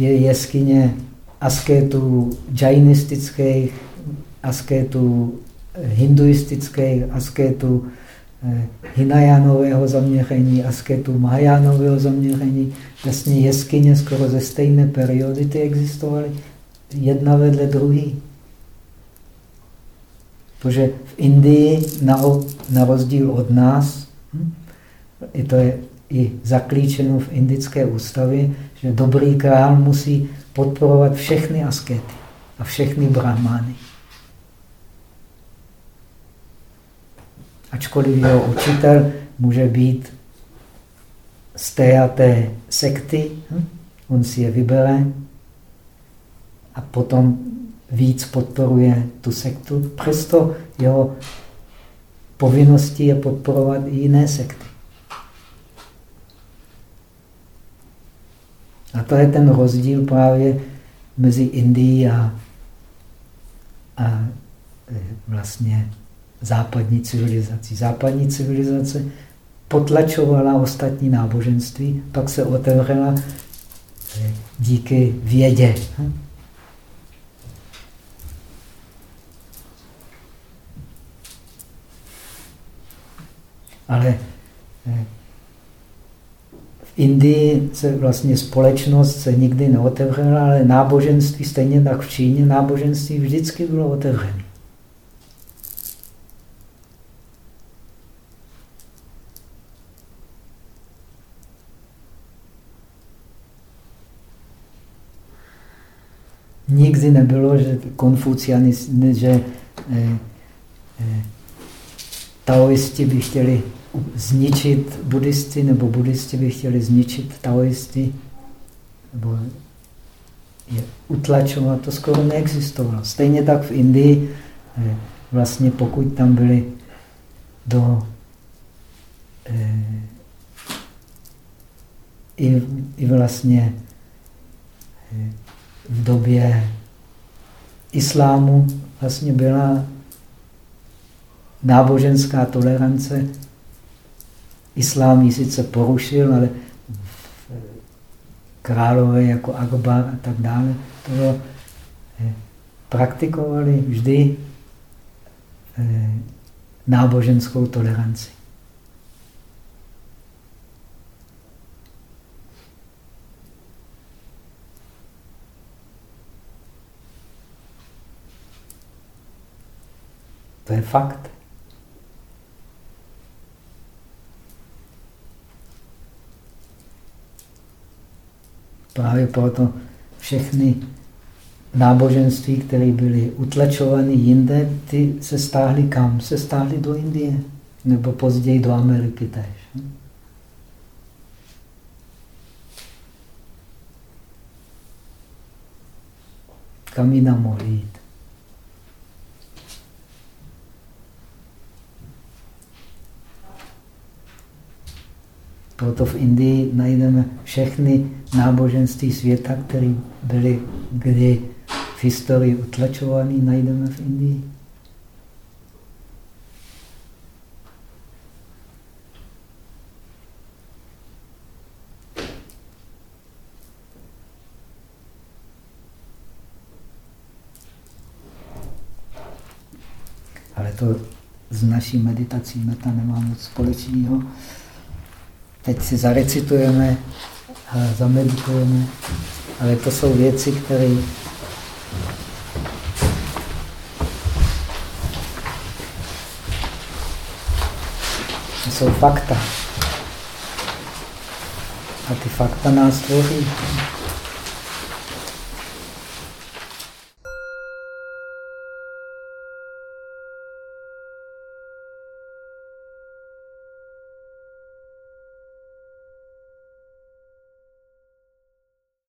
eh, eh, jeskyně asketů džajnistických, asketů hinduistických, asketů Eh, Hinajánového zaměření, asketu Mahajánového zaměření, vlastně jeskyně skoro ze stejné periodity existovaly, jedna vedle druhý. Protože v Indii, na, na rozdíl od nás, hm, i to je i zaklíčeno v indické ústavě, že dobrý král musí podporovat všechny askety a všechny brahmány. ačkoliv jeho učitel může být z té a té sekty, hm? on si je vybere a potom víc podporuje tu sektu. Přesto jeho povinností je podporovat i jiné sekty. A to je ten rozdíl právě mezi Indií a, a e, vlastně západní civilizací. Západní civilizace potlačovala ostatní náboženství, pak se otevřela eh, díky vědě. Ale eh, Indii se vlastně společnost se nikdy neotevřela, ale náboženství, stejně tak v Číně, náboženství vždycky bylo otevřené. nikdy nebylo, že konfucianismus, že eh, eh, taoisti by chtěli zničit buddhisty, nebo buddhisti by chtěli zničit taoisty, nebo je utlačovat, to skoro neexistovalo. Stejně tak v Indii, eh, vlastně pokud tam byli do eh, i, i vlastně eh, v době islámu vlastně byla náboženská tolerance. Islám ji sice porušil, ale králové jako Akbar a tak dále, to bylo, eh, praktikovali vždy eh, náboženskou toleranci. To je fakt. Právě proto všechny náboženství, které byly utlačovány jinde, ty se stáhly kam? Se stáhly do Indie, nebo později do Ameriky též. kam jinam mohli jít. Proto v Indii najdeme všechny náboženství světa, které byly kdy v historii utlačované, najdeme v Indii. Ale to s naší meditací meta nemá moc společného. Teď si zarecitujeme zameditujeme, ale to jsou věci, které jsou fakta. A ty fakta nás tvoří.